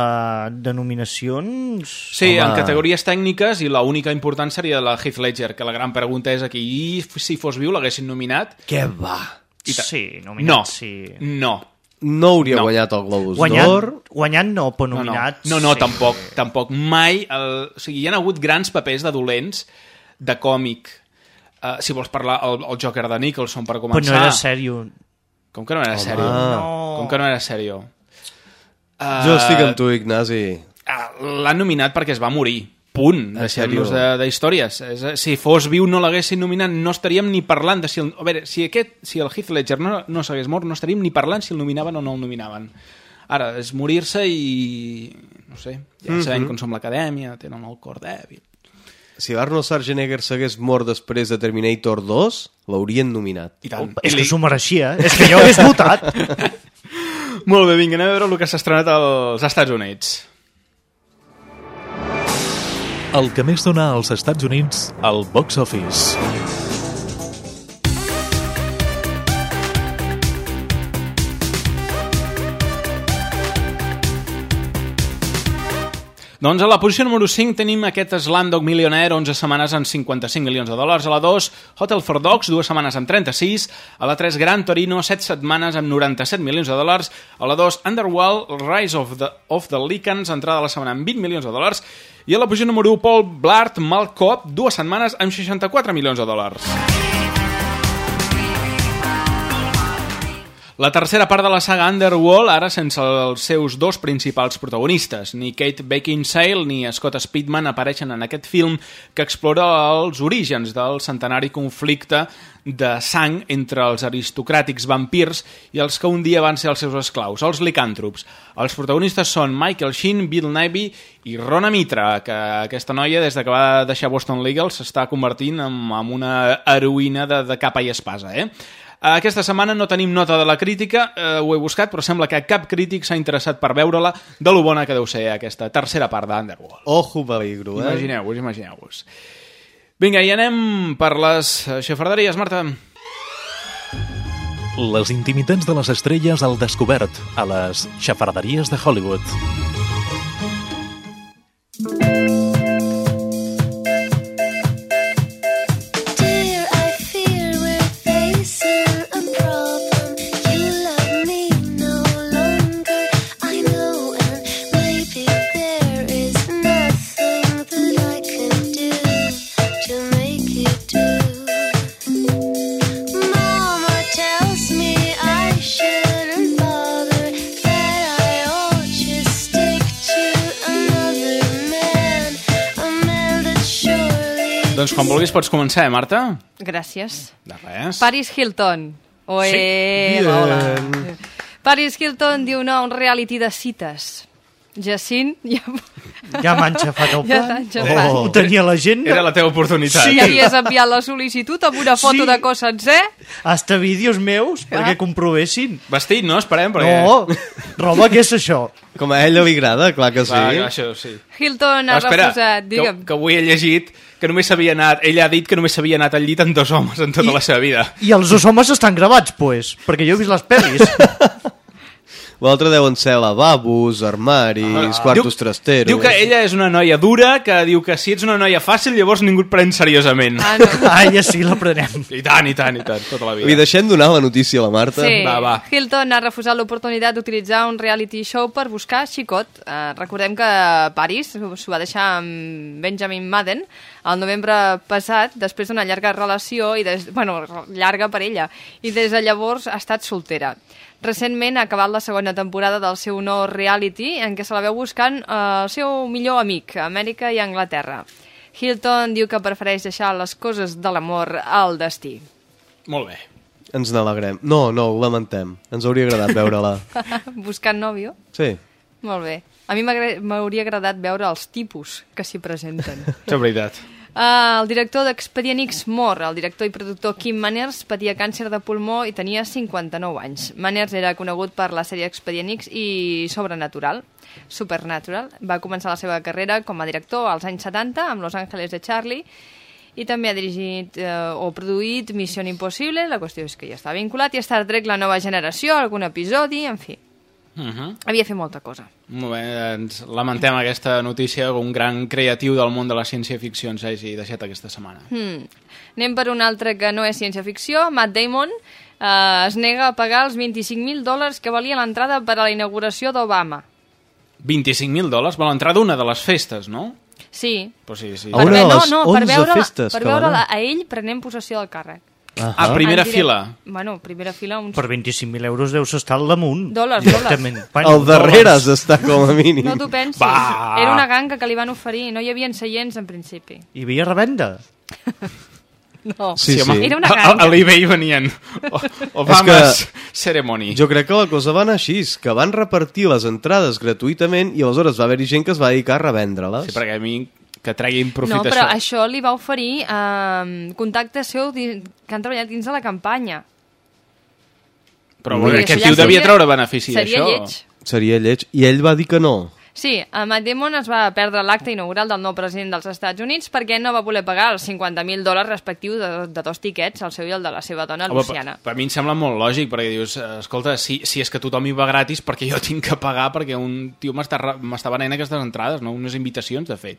de nominacions... Sí, Home. en categories tècniques i l'única important seria la Heath Ledger, que la gran pregunta és aquí, i si fos viu l'haguessin nominat? Què va? I ta- Sí, No, nominat, sí. no. No hauria No. guanyat el Globus d'Or. guanyat no, però No, no, nominat... no, no sí. tampoc, tampoc. Mai, el... o sigui, hi ha hagut grans papers de dolents de còmic. Uh, si vols parlar, el, el Joker de Nicholson, per Però començar. no era sèrio. Com que no era Home. sèrio? No. Com que no era sèrio? Uh, Jo estic amb tu, Ignasi. Uh, L'han nominat perquè es va morir. Punt. Deixem-nos sèrio? de- d'històries. És a- Si fos viu no l'haguessin nominat, no estaríem ni parlant de si... El, a veure, si, aquest, si el Heath Ledger no, no s'hagués mort, no estaríem ni parlant si el nominaven o no el nominaven. Ara, és morir-se i... no sé, ja Mhm. sabem com som l'acadèmia, tenen el cor dèbil. Si Arnold Schwarzenegger s'hagués mort després de Terminator 2, l'haurien nominat. I tant. És I que s'ho mereixia, eh? és que jo hagués votat. Molt bé, vinga, anem a veure el que s'ha estrenat als Estats Units. El que més dona als Estats Units al box office. Doncs a la posició número 5 tenim aquest Slamdog Millionaire, 11 setmanes amb 55 milions de dòlars. A la 2, Hotel for Dogs, 2 setmanes amb 36. A la 3, Gran Torino, 7 setmanes amb 97 milions de dòlars. A la 2, Underworld, Rise of the, of the Lycans, entrada a la setmana amb 20 milions de dòlars. I a la posició número 1, Paul Blart, Mal Cop, 2 setmanes amb 64 milions de dòlars. La tercera part de la saga Underworld, ara sense els seus dos principals protagonistes. Ni Kate Beckinsale ni Scott Speedman apareixen en aquest film que explora els orígens del centenari conflicte de sang entre els aristocràtics vampirs i els que un dia van ser els seus esclaus, els licàntrops. Els protagonistes són Michael Sheen, Bill Nighy i Rona Mitra, que aquesta noia, des de que va deixar Boston Legal, s'està convertint en, en una heroïna de, de capa i espasa, eh? Aquesta setmana no tenim nota de la crítica, eh, ho he buscat, però sembla que cap crític s'ha interessat per veure-la de lo bona que deu ser aquesta tercera part d'Underworld. Ojo peligro, eh? Imagineu-vos, imagineu-vos. Vinga, i anem per les eh, xafarderies, Marta. Les intimitats de les estrelles al descobert a les xafarderies de Hollywood. Doncs quan vulguis pots començar, eh, Marta? Gràcies. De res. Paris Hilton. Oe, Sí. hola. Paris Hilton diu no un reality de cites. Jacint, ja... Ja m'ha enxafat el Ja plan. enxafat. Oh. Ho tenia a l'agenda. Era la teva oportunitat. Sí. Ja havies enviat la sol·licitud amb una foto Sí. de cos sencer? Hasta vídeos meus perquè comprovessin. Vestit, no? Esperem, perquè... No, roba, què és això? Com a ella li agrada, clar que sí. Va, això sí. Hilton ha Però espera, refusat, que, digue'm. que avui he llegit que només s'havia anat... Ella ha dit que només s'havia anat al llit amb dos homes en tota I- la seva vida. I els dos homes estan gravats, pues, perquè jo he vist les pel·lis. L'altre deuen ser lavabos, armaris, Ah. quartos Diu- trasteros... Diu que ella és una noia dura, que diu que si ets una noia fàcil, llavors ningú et pren seriosament. Ah, no. ah, ja sí, l'aprenem. I tant, i tant, i tant, tota la vida. Li deixem donar la notícia a la Marta? Sí, Va, va. Hilton ha refusat l'oportunitat d'utilitzar un reality show per buscar xicot. Uh, recordem que Paris s'ho va deixar amb Benjamin Madden el novembre passat, després d'una llarga relació, i des, bueno, llarga per ella, i des de llavors ha estat soltera. Recentment ha acabat la segona temporada del seu nou reality, en què se la veu buscant eh, el seu millor amic, a Amèrica i Anglaterra. Hilton diu que prefereix deixar les coses de l'amor al destí. Molt bé. Ens n'alegrem. No, no, ho lamentem. Ens hauria agradat veure-la. Buscant nòvio? Sí. Molt bé. A mi m'hauria agradat veure els tipus que s'hi presenten. És veritat. Uh, el director d'Expedient X mor. El director i productor Kim Manners patia càncer de pulmó i tenia 59 anys. Manners era conegut per la sèrie Expedient X i Sobrenatural. Supernatural. Va començar la seva carrera com a director als anys 70 amb Los Angeles de Charlie i també ha dirigit eh, o produït Missió Impossible, la qüestió és que ja està vinculat, i Star Trek La Nova Generació, algun episodi, en fi. Uh -huh. Havia fet molta cosa. Molt bé, ens lamentem aquesta notícia que un gran creatiu del món de la ciència-ficció ens hagi deixat aquesta setmana. Hmm. Anem per un altre que no és ciència-ficció. Matt Damon eh, es nega a pagar els 25.000 dòlars que valia l'entrada per a la inauguració d'Obama. 25.000 dòlars per l'entrada d'una de les festes, no? Sí. Pues sí, sí. A una de no, les no, per 11 veure, festes per que van veure a ell prenent possessió del càrrec. A primera direct- fila. Bueno, primera fila, uns... Per 25.000 euros deus estar al damunt. Dòlars, Directament. dòlars. Bueno, Al darrere has d'estar com a mínim. No t'ho pensis. Va. Era una ganga que li van oferir. No hi havia seients, en principi. Hi havia revenda? No. Sí, sí. Era una A, ganga. a l'eBay venien o- Obama's Ceremony. Jo crec que la cosa va anar així, que van repartir les entrades gratuïtament i aleshores va haver-hi gent que es va dedicar a revendre-les. Sí, perquè a mi que treguin profit No, però això. això li va oferir eh, contactes seu que han treballat dins de la campanya. Però Vull bueno, aquest això ja tio devia seria- treure benefici seria d'això. lleig. Seria lleig. I ell va dir que no. Sí, a Matt Damon es va perdre l'acte inaugural del nou president dels Estats Units perquè no va voler pagar els 50.000 dòlars respectius de, de dos tiquets, el seu i el de la seva dona, Home, Luciana. per, per mi em sembla molt lògic, perquè dius, eh, escolta, si, si és que tothom hi va gratis, perquè jo tinc que pagar perquè un tio m'està venent aquestes entrades, no? unes invitacions, de fet.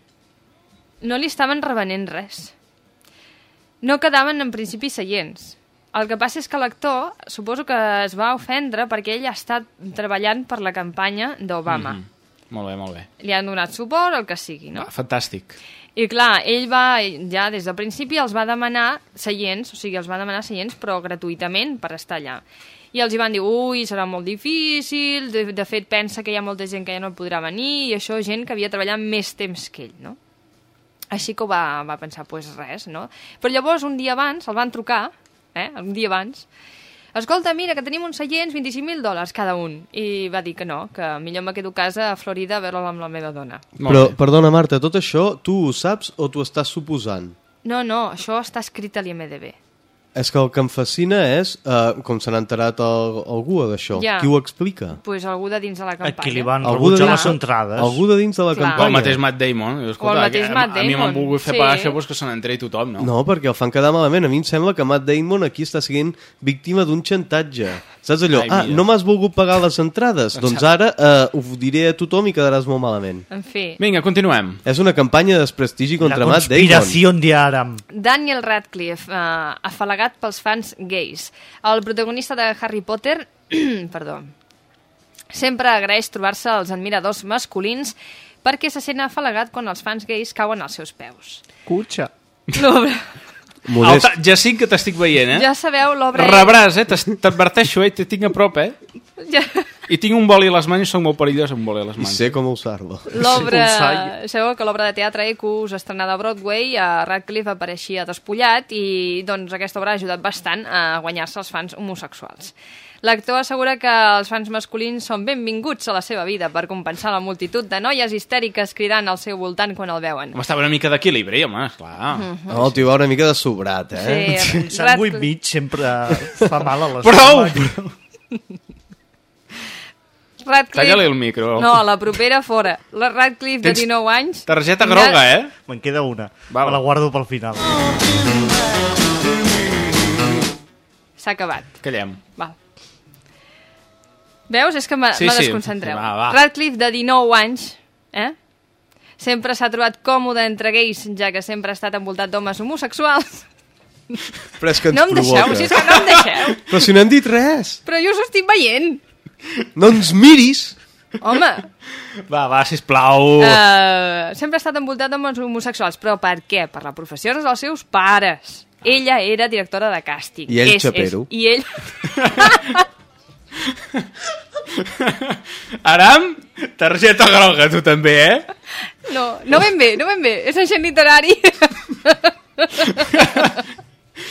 No li estaven revenent res. No quedaven en principi seients. El que passa és que l'actor suposo que es va ofendre perquè ell ha estat treballant per la campanya d'Obama. Mhm. Molt bé, molt bé. Li han donat suport, el que sigui, no? Va, fantàstic. I clar, ell va, ja des del principi els va demanar seients, o sigui, els va demanar seients, però gratuïtament per estar allà. i els hi van dir, ui, serà molt difícil, de, de fet pensa que hi ha molta gent que ja no podrà venir, i això gent que havia treballat més temps que ell, no? Així que ho va, va pensar, pues res, no? Però llavors, un dia abans, el van trucar, eh? un dia abans, escolta, mira, que tenim uns seients, 25.000 dòlars cada un. I va dir que no, que millor me quedo a casa a Florida a veure'l amb la meva dona. Però, perdona, Marta, tot això tu ho saps o t'ho estàs suposant? No, no, això està escrit a l'IMDB. És que el que em fascina és uh, com se n'ha enterat el, algú d'això. Ja. Qui ho explica? Pues algú de dins de la campanya. Aquí li van Algú de rebutjar les entrades. Algú de dins de la Clar. campanya. O el mateix Matt Damon. Escolta, O el mateix Matt A mi m'han Damon, volgut fer sí. pagar això doncs que se n'entri tothom, no? No, perquè el fan quedar malament. A mi em sembla que Matt Damon aquí està sent víctima d'un xantatge. Saps allò? Ai, ah, mira. no m'has volgut pagar les entrades? Doncs ara uh, ho diré a tothom i quedaràs molt malament. En fi, Vinga, continuem. És una campanya de desprestigi contra La Matt Damon. conspiració de Aram. Daniel Radcliffe, eh, afalagat pels fans gais. El protagonista de Harry Potter, perdó, sempre agraeix trobar-se als admiradors masculins perquè se sent afalagat quan els fans gais cauen als seus peus. Cutxa. L'obra... Modest. Alta, ja sí que t'estic veient, eh? Ja sabeu, l'obra... Rebràs, eh? T'es- T'adverteixo, eh? Te tinc a prop, eh? Ja... I tinc un boli a les mans i soc molt perillós amb un boli a les I mans. sé com usar-lo. L'obra... Sabeu que l'obra de teatre Ecus, estrenada a Broadway, a Radcliffe apareixia despullat i doncs aquesta obra ha ajudat bastant a guanyar-se els fans homosexuals. L'actor assegura que els fans masculins són benvinguts a la seva vida per compensar la multitud de noies histèriques cridant al seu voltant quan el veuen. Home, estava una mica d'equilibri, home, esclar. No, el tio va una mica de sobrat, eh? Sí, Sandwich mig sempre fa mal a les Prou! Radcliffe... Talla-li el micro. No, a la propera fora. La Radcliffe Tens de 19 anys... Targeta groga, eh? Me'n queda una. Val. Me la guardo pel final. S'ha acabat. Callem. Val. Veus? És que me, Sí, me sí. desconcentreu. Va, va. Radcliffe, de 19 anys, eh? sempre s'ha trobat còmode entre gais, ja que sempre ha estat envoltat d'homes homosexuals. Però és que ens No em deixeu, provoca. si és que no em deixeu. Però si no hem dit res. Però jo us estic veient. No ens miris. Home, Va, va, sisplau. uh, sempre ha estat envoltat d'homes homosexuals. Però per què? Per la professió dels seus pares. Ella era directora de càsting. I ell xapero. I ell... Aram, targeta groga, tu també, eh? No, no ben bé, no ben bé. És agent literari.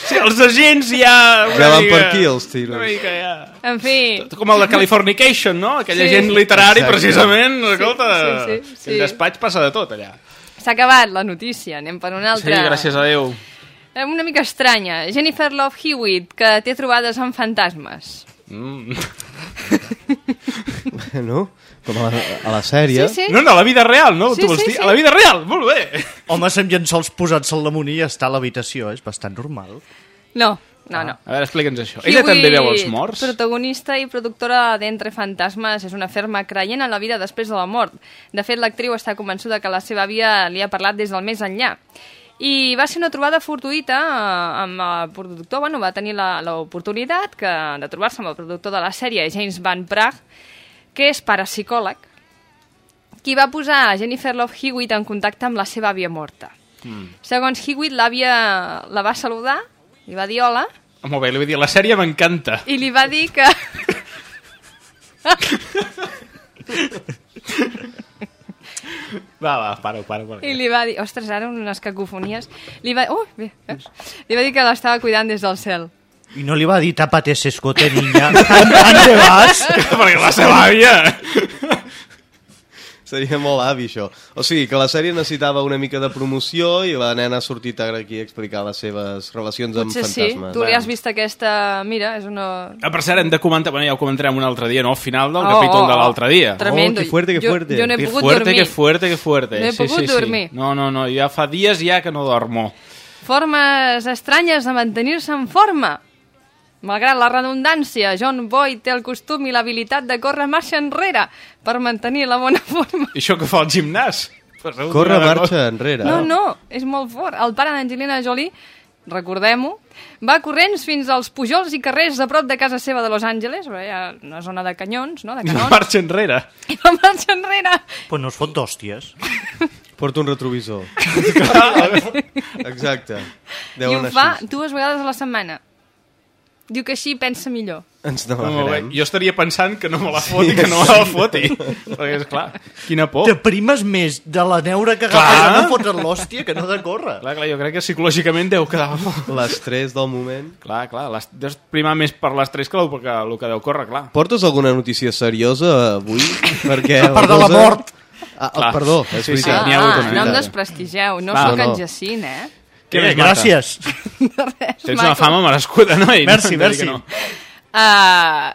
Sí, els agents ja... Ja van mica- per aquí, els tiros. Una mica ja... En fi, Com el de Californication, no? Aquell Sí. agent literari, Exacte. precisament, escolta, sí, sí, sí. el despatx passa de tot, allà. s'ha acabat la notícia. Anem per una Sí, altra. gràcies a Déu. Eh, Una mica estranya. Jennifer Love Hewitt, que té trobades amb fantasmes. Mm. Bueno, com a la, a la sèrie. Sí, sí. No, no, a la vida real, no? Sí, tu vols sí, dir? sí. A la vida real, molt bé. Homes amb llençols posats al damunt i està a l'habitació. És bastant normal. No, no, no. A veure, explica'ns això. Ella també veu els morts? protagonista i productora d'Entre Fantasmes, és una ferma creient en la vida després de la mort. De fet, l'actriu està convençuda que la seva àvia li ha parlat des del més enllà. I va ser una trobada fortuïta eh, amb el productor, bueno, va tenir la- l'oportunitat que de trobar-se amb el productor de la sèrie, James Van Praagh, que és parapsicòleg, qui va posar a Jennifer Love Hewitt en contacte amb la seva àvia morta. Mm. Segons Hewitt, l'àvia la va saludar, li va dir hola, Molt bé, li vull dir, la sèrie m'encanta. i li va dir que... Va, va, para, para. para. I li va dir... Ostres, ara unes cacofonies. Li va... Ui, bé, veus? Li va dir que l'estava cuidant des del cel. I no li va dir tápate ese escote, niña. ¿Dónde vas? Perquè la seva àvia... Seria molt avi, això. O sigui, que la sèrie necessitava una mica de promoció i la nena ha sortit ara aquí a explicar les seves relacions amb Potser sí. fantasmes. Tu li has vist aquesta... Mira, és una... Ah, per cert, hem de comentar, bueno, ja ho comentarem un altre dia, no? Al final del Oh, capítol oh, de oh. l'altre dia. Tremendo. Oh, que fuerte, que Jo- fuerte. jo no he Que pogut fuerte, dormir. que fuerte, que fuerte. No he sí, pogut sí, dormir. Sí. No, no, no, ja fa dies ja que no dormo. Formes estranyes de mantenir-se en forma. Malgrat la redundància, John Boyd té el costum i l'habilitat de córrer marxa enrere per mantenir la bona forma. I això que fa el gimnàs? Corre marxa enrere. No, no, és molt fort. El pare d'Angelina Jolie, recordem-ho, va corrents fins als pujols i carrers a prop de casa seva de Los Angeles, perquè hi ha una zona de canyons, no?, de I canons, marxa enrere. i va marxar enrere. Pues no es fot d'hòsties. Porta un retrovisor. Exacte. I Deuen ho fa així. dues vegades a la setmana. Diu que així pensa millor. Ens n'alegrem. Jo estaria pensant que no me la foti, que no me la foti. Perquè, esclar, quina por. T'aprimes més de la neura que Clar. de no fotre't l'hòstia que no de córrer. Clar, clar, jo crec que psicològicament deu quedar... L'estrès del moment. Clar, clar, les- deus primar més per l'estrès que el que, el que deu córrer, clar. Portes alguna notícia seriosa avui? Perquè A part de la mort. Ah, Clar. ah, perdó, és Sí, sí, veritat. Ah, no em desprestigeu, no Va, sóc no. en Jacint, eh? Què Eh, més, Marta? gràcies. Tens Maco. una fama merescuda, no? I Merci, no, merci. no. Uh,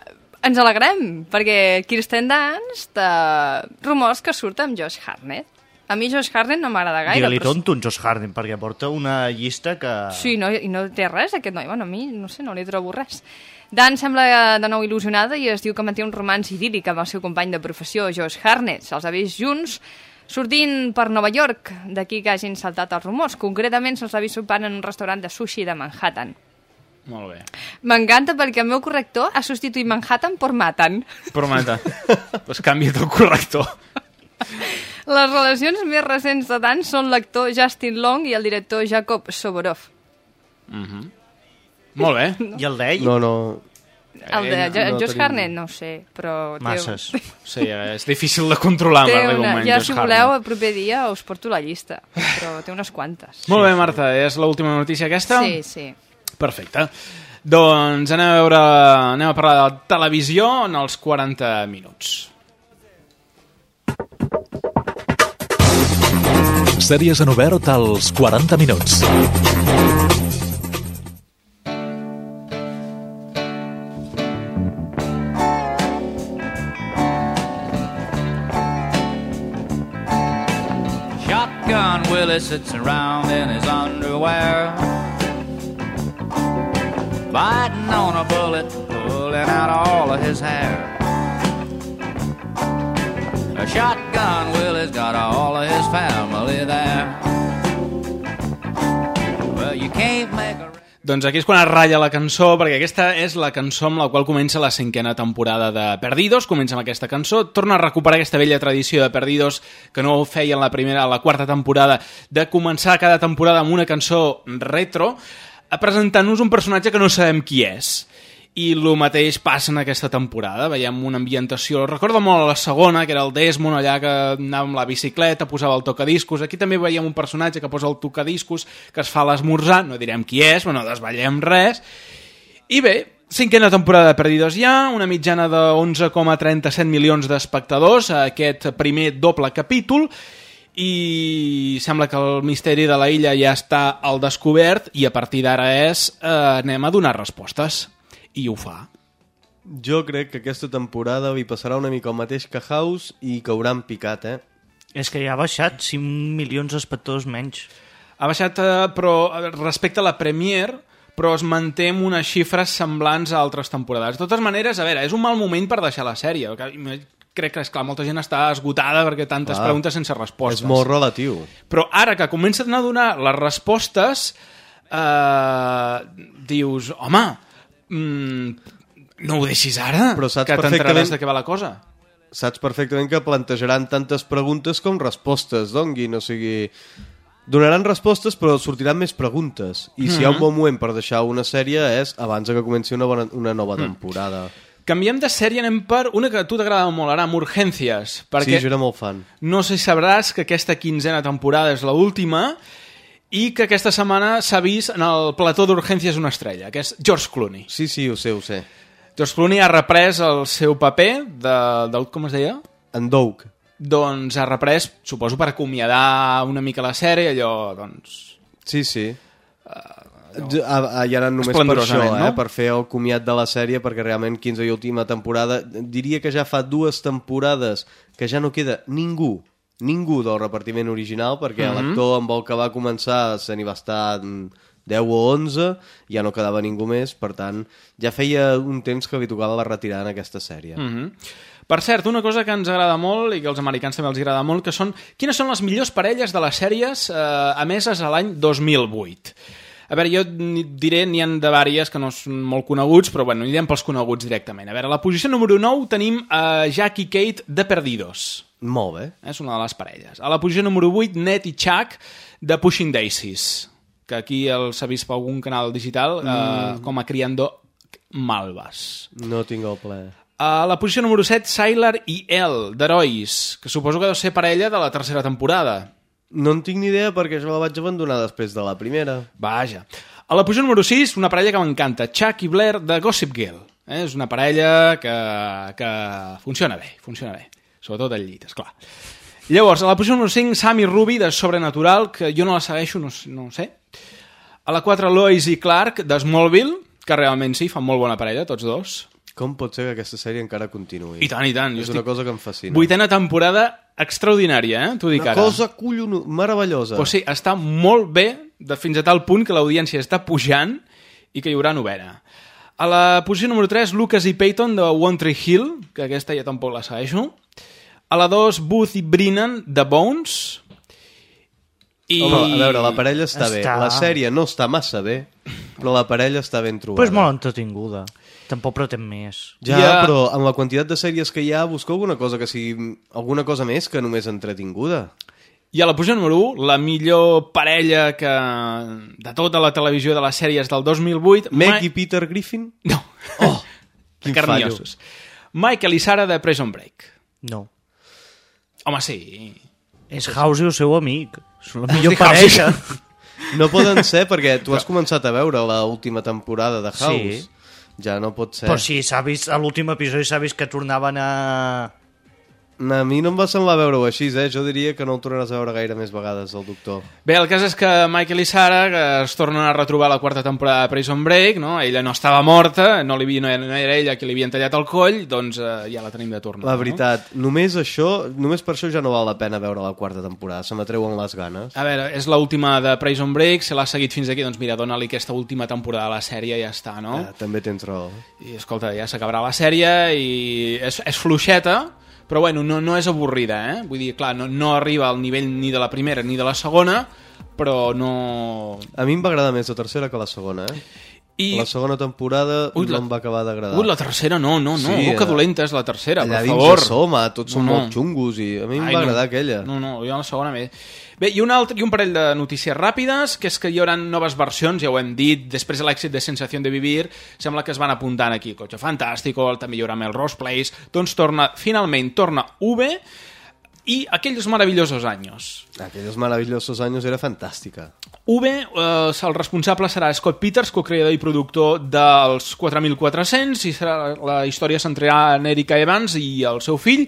ens alegrem, perquè Kirsten Dunst uh, rumors que surt amb Josh Hartnett. A mi Josh Hartnett no m'agrada gaire. Digue-li però- tonto un Josh Harden, perquè porta una llista que... Sí, no, i no té res aquest noi. Bueno, a mi, no sé, no li trobo res. Dan sembla de nou il·lusionada i es diu que manté un romanç idíl·lic amb el seu company de professió, Josh Hartnett. Se'ls ha vist junts sortint per Nova York, d'aquí que hagin saltat els rumors. Concretament se'ls ha vist sopant en un restaurant de sushi de Manhattan. Molt bé. M'encanta perquè el meu corrector ha substituït Manhattan per Manhattan. Però, Marta, pues canvia't el corrector. Les relacions més recents de Dan són l'actor Justin Long i el director Jacob Soborov. Molt bé. I el d'ell? No, no... El de Eh, Jo- no Josh tenim- Hartnett, no ho sé, però... Masses. Sí, és difícil de controlar, Té una, moment. ja, Josh si voleu, el proper dia us porto la llista, però té unes quantes. Molt bé, Marta, és l'última notícia aquesta? Sí, sí. Perfecte. Doncs anem a veure, anem a parlar de televisió en els 40 minuts. Sèries en obert als 40 minuts. Shotgun Willie sits around in his underwear, biting on a bullet, pulling out all of his hair. A shotgun Willie's got all of his family there. Doncs aquí és quan es ratlla la cançó, perquè aquesta és la cançó amb la qual comença la cinquena temporada de Perdidos, comença amb aquesta cançó, torna a recuperar aquesta vella tradició de Perdidos que no feia en la primera, a la quarta temporada, de començar cada temporada amb una cançó retro, presentant-nos un personatge que no sabem qui és. I el mateix passa en aquesta temporada, veiem una ambientació... Recordo molt la segona, que era el Desmond, allà que anava amb la bicicleta, posava el tocadiscos. Aquí també veiem un personatge que posa el tocadiscos, que es fa l'esmorzar, no direm qui és, però no desvetllem res. I bé, cinquena temporada de Perdidos ja, una mitjana de 11,37 milions d'espectadors a aquest primer doble capítol, i sembla que el misteri de la illa ja està al descobert i a partir d'ara és eh, anem a donar respostes i ho fa. Jo crec que aquesta temporada li passarà una mica el mateix que House i cauran picat, eh? És que ja ha baixat 5 milions d'espectadors menys. Ha baixat, eh, però respecte a la Premier, però es manté amb unes xifres semblants a altres temporades. De totes maneres, a veure, és un mal moment per deixar la sèrie. Crec que, esclar, molta gent està esgotada perquè tantes Clar. preguntes sense respostes. És molt relatiu. Però ara que comencen a donar les respostes, eh, dius, home, mm, no ho deixis ara, Però saps que t'entraràs de què va la cosa. Saps perfectament que plantejaran tantes preguntes com respostes, donguin, o sigui... Donaran respostes però sortiran més preguntes. I si hi ha un Mhm. bon moment per deixar una sèrie és abans que comenci una, bona, una nova Mm. temporada. Canviem de sèrie, anem per una que a tu t'agrada molt, ara, amb Urgències. Perquè Sí, jo era molt fan. no sé si sabràs que aquesta quinzena temporada és l'última i que aquesta setmana s'ha vist en el plató d'Urgències una estrella, que és George Clooney. Sí, sí, ho sé, ho sé. George Clooney ha reprès el seu paper de, del, com es deia? En Doug. Doncs ha reprès, suposo, per acomiadar una mica la sèrie, allò, doncs... Sí, sí. Uh, ha, ha, ja anat només per això, no? eh? per fer el comiat de la sèrie, perquè realment 15 i última temporada, diria que ja fa dues temporades que ja no queda ningú, ningú del repartiment original, perquè Mhm. l'actor amb el que va començar se n'hi va estar mm, 10 o 11, ja no quedava ningú més, per tant, ja feia un temps que li tocava la retirada en aquesta sèrie. Mm -hmm. Per cert, una cosa que ens agrada molt i que als americans també els agrada molt, que són quines són les millors parelles de les sèries eh, emeses a l'any 2008. A veure, jo diré, n'hi han de vàries que no són molt coneguts, però bueno, anirem pels coneguts directament. A veure, a la posició número 9 tenim a Jack i Kate de Perdidos. Molt bé. És una de les parelles. A la posició número 8, Ned i Chuck de Pushing Daisies, que aquí els ha vist per algun canal digital eh, Mm. com a criando malves. No tinc el ple. A la posició número 7, Sylar i El, d'Herois, que suposo que deu ser parella de la tercera temporada. No en tinc ni idea perquè jo la vaig abandonar després de la primera. Vaja. A la posició número 6, una parella que m'encanta, Chuck i Blair de Gossip Girl. Eh? És una parella que, que funciona bé, funciona bé. Sobretot al llit, esclar. Llavors, a la posició número 5, Sam i Ruby de Sobrenatural, que jo no la segueixo, no, no ho sé. A la 4, Lois i Clark de Smallville, que realment sí, fan molt bona parella, tots dos. Com pot ser que aquesta sèrie encara continuï? I tant, i tant. És una estic- cosa que em fascina. Vuitena temporada extraordinària, eh? T'ho dic Una ara. cosa collonu... meravellosa. Pues sí, està molt bé, de fins a tal punt que l'audiència està pujant i que hi haurà novena. A la posició número 3, Lucas i Peyton de One Tree Hill, que aquesta ja tampoc la segueixo. A la 2, Booth i Brennan de Bones. I... Home, a veure, la parella està, bé. Està. La sèrie no està massa bé, però la parella està ben trobada. Però és molt entretinguda. Tampoc pretén més. Ja, Ja. però amb la quantitat de sèries que hi ha, busca alguna cosa que sigui... alguna cosa més que només entretinguda. I a la posició número 1, la millor parella que... de tota la televisió de les sèries del 2008... Meg i Peter Griffin? No. Oh, quin Carniosos. Michael i Sara de Prison Break. No. Home, sí. És House i el seu amic. És la Has millor parella. No poden ser, perquè tu has començat a veure la última temporada de House. Sí. Ja no pot ser. Però sí, s'ha vist, a l'últim episodi s'ha vist que tornaven a... A mi no em va semblar veure-ho així, eh? Jo diria que no el tornaràs a veure gaire més vegades, el doctor. Bé, el cas és que Michael i Sara es tornen a retrobar la quarta temporada de Prison Break, no? ella no estava morta, no, li, havia- no, era, no era ella qui li havien tallat el coll, doncs eh, ja la tenim de tornar. La veritat, només això, només per això ja no val la pena veure la quarta temporada, se m'atreuen les ganes. No? A veure, és l'última de Prison Break, se l'ha seguit fins aquí, doncs mira, dona-li aquesta última temporada de la sèrie i ja està, no? Ah, també tens raó. I escolta, ja s'acabarà la sèrie i és, és fluixeta, però bueno, no, no és avorrida, eh? Vull dir, clar, no, no arriba al nivell ni de la primera ni de la segona, però no... A mi em va agradar més la tercera que la segona, eh? I- La segona temporada Ui, la- no em va acabar d'agradar. Ui, la tercera no, no, no, Sí, que eh, dolenta és la tercera, Allà per dins favor. de Soma, tots són No, no. molt xungos i a mi em Ai, va no. agradar aquella. No, no, jo la segona bé. Bé, i un, altre, i un parell de notícies ràpides, que és que hi haurà noves versions, ja ho hem dit, després de l'èxit de Sensación de Vivir, sembla que es van apuntant aquí, Cotxe Fantástico, també hi haurà Melrose Place, doncs torna, finalment torna V i Aquellos maravillosos años. Aquellos maravillosos años era fantàstica. V, eh, el responsable serà Scott Peters, co-creador i productor dels 4400, i serà, la història centrarà en Erika Evans i el seu fill,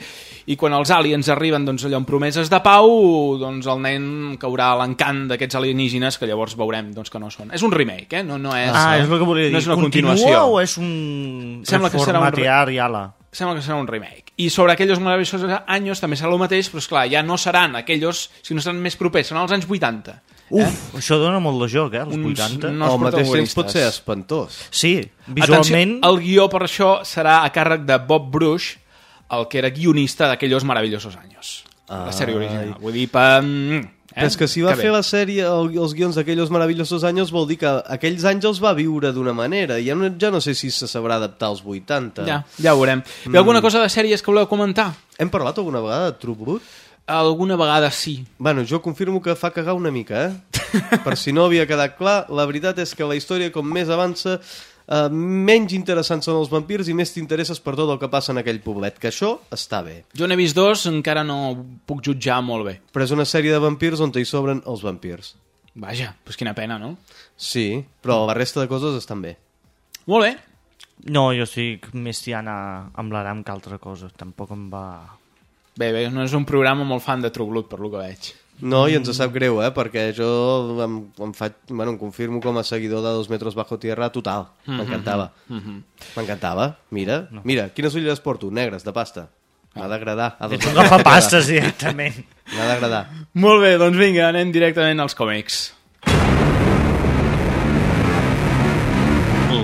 i quan els aliens arriben doncs, allò amb promeses de pau, doncs el nen caurà a l'encant d'aquests alienígenes que llavors veurem doncs, que no són. És un remake, eh? no, no és, Ah, és el que volia dir. no és una Continua continuació. o és un Sembla que serà un i ala? Sembla que serà un remake. I sobre aquells maravillosos anys també serà el mateix, però esclar, ja no seran aquells, sinó seran més propers, seran els anys 80. Uf, això dona molt de joc, eh, els Uns 80. nous Al mateix temps pot ser espantós. Sí, visualment... Atenció, el guió per això serà a càrrec de Bob Bruce, el que era guionista d'aquells maravillosos anys. La sèrie original. Vull dir, pa... mm, Eh? Però és que si va bé. fer la sèrie, el, els guions d'aquells maravillosos anys, vol dir que aquells anys els va viure d'una manera. Ja no, ja no sé si se sabrà adaptar als 80. Ja, ja ho veurem. Ve Mm. alguna cosa de sèries que voleu comentar? Hem parlat alguna vegada de True Blood? Alguna vegada sí. Bueno, jo confirmo que fa cagar una mica, eh? per si no havia quedat clar, la veritat és que la història, com més avança, eh, menys interessants són els vampirs i més t'interesses per tot el que passa en aquell poblet, que això està bé. Jo n'he vist dos, encara no puc jutjar molt bé. Però és una sèrie de vampirs on hi sobren els vampirs. Vaja, doncs quina pena, no? Sí, però la resta de coses estan bé. Molt bé. No, jo estic més tiana amb l'Aram que altra cosa. Tampoc em va... Bé, bé, no és un programa molt fan de True Blood, per lo que veig. No, i ens sap greu, eh? Perquè jo em, em, faig, bueno, em confirmo com a seguidor de Dos Metros Bajo Tierra total. Mhm, M'encantava. mhm. M'encantava. Mira, mira, quines ulleres porto? Negres, de pasta. M'ha d'agradar. A Ets un agafapastes, directament. M'ha d'agradar. Molt bé, doncs vinga, anem directament als còmics.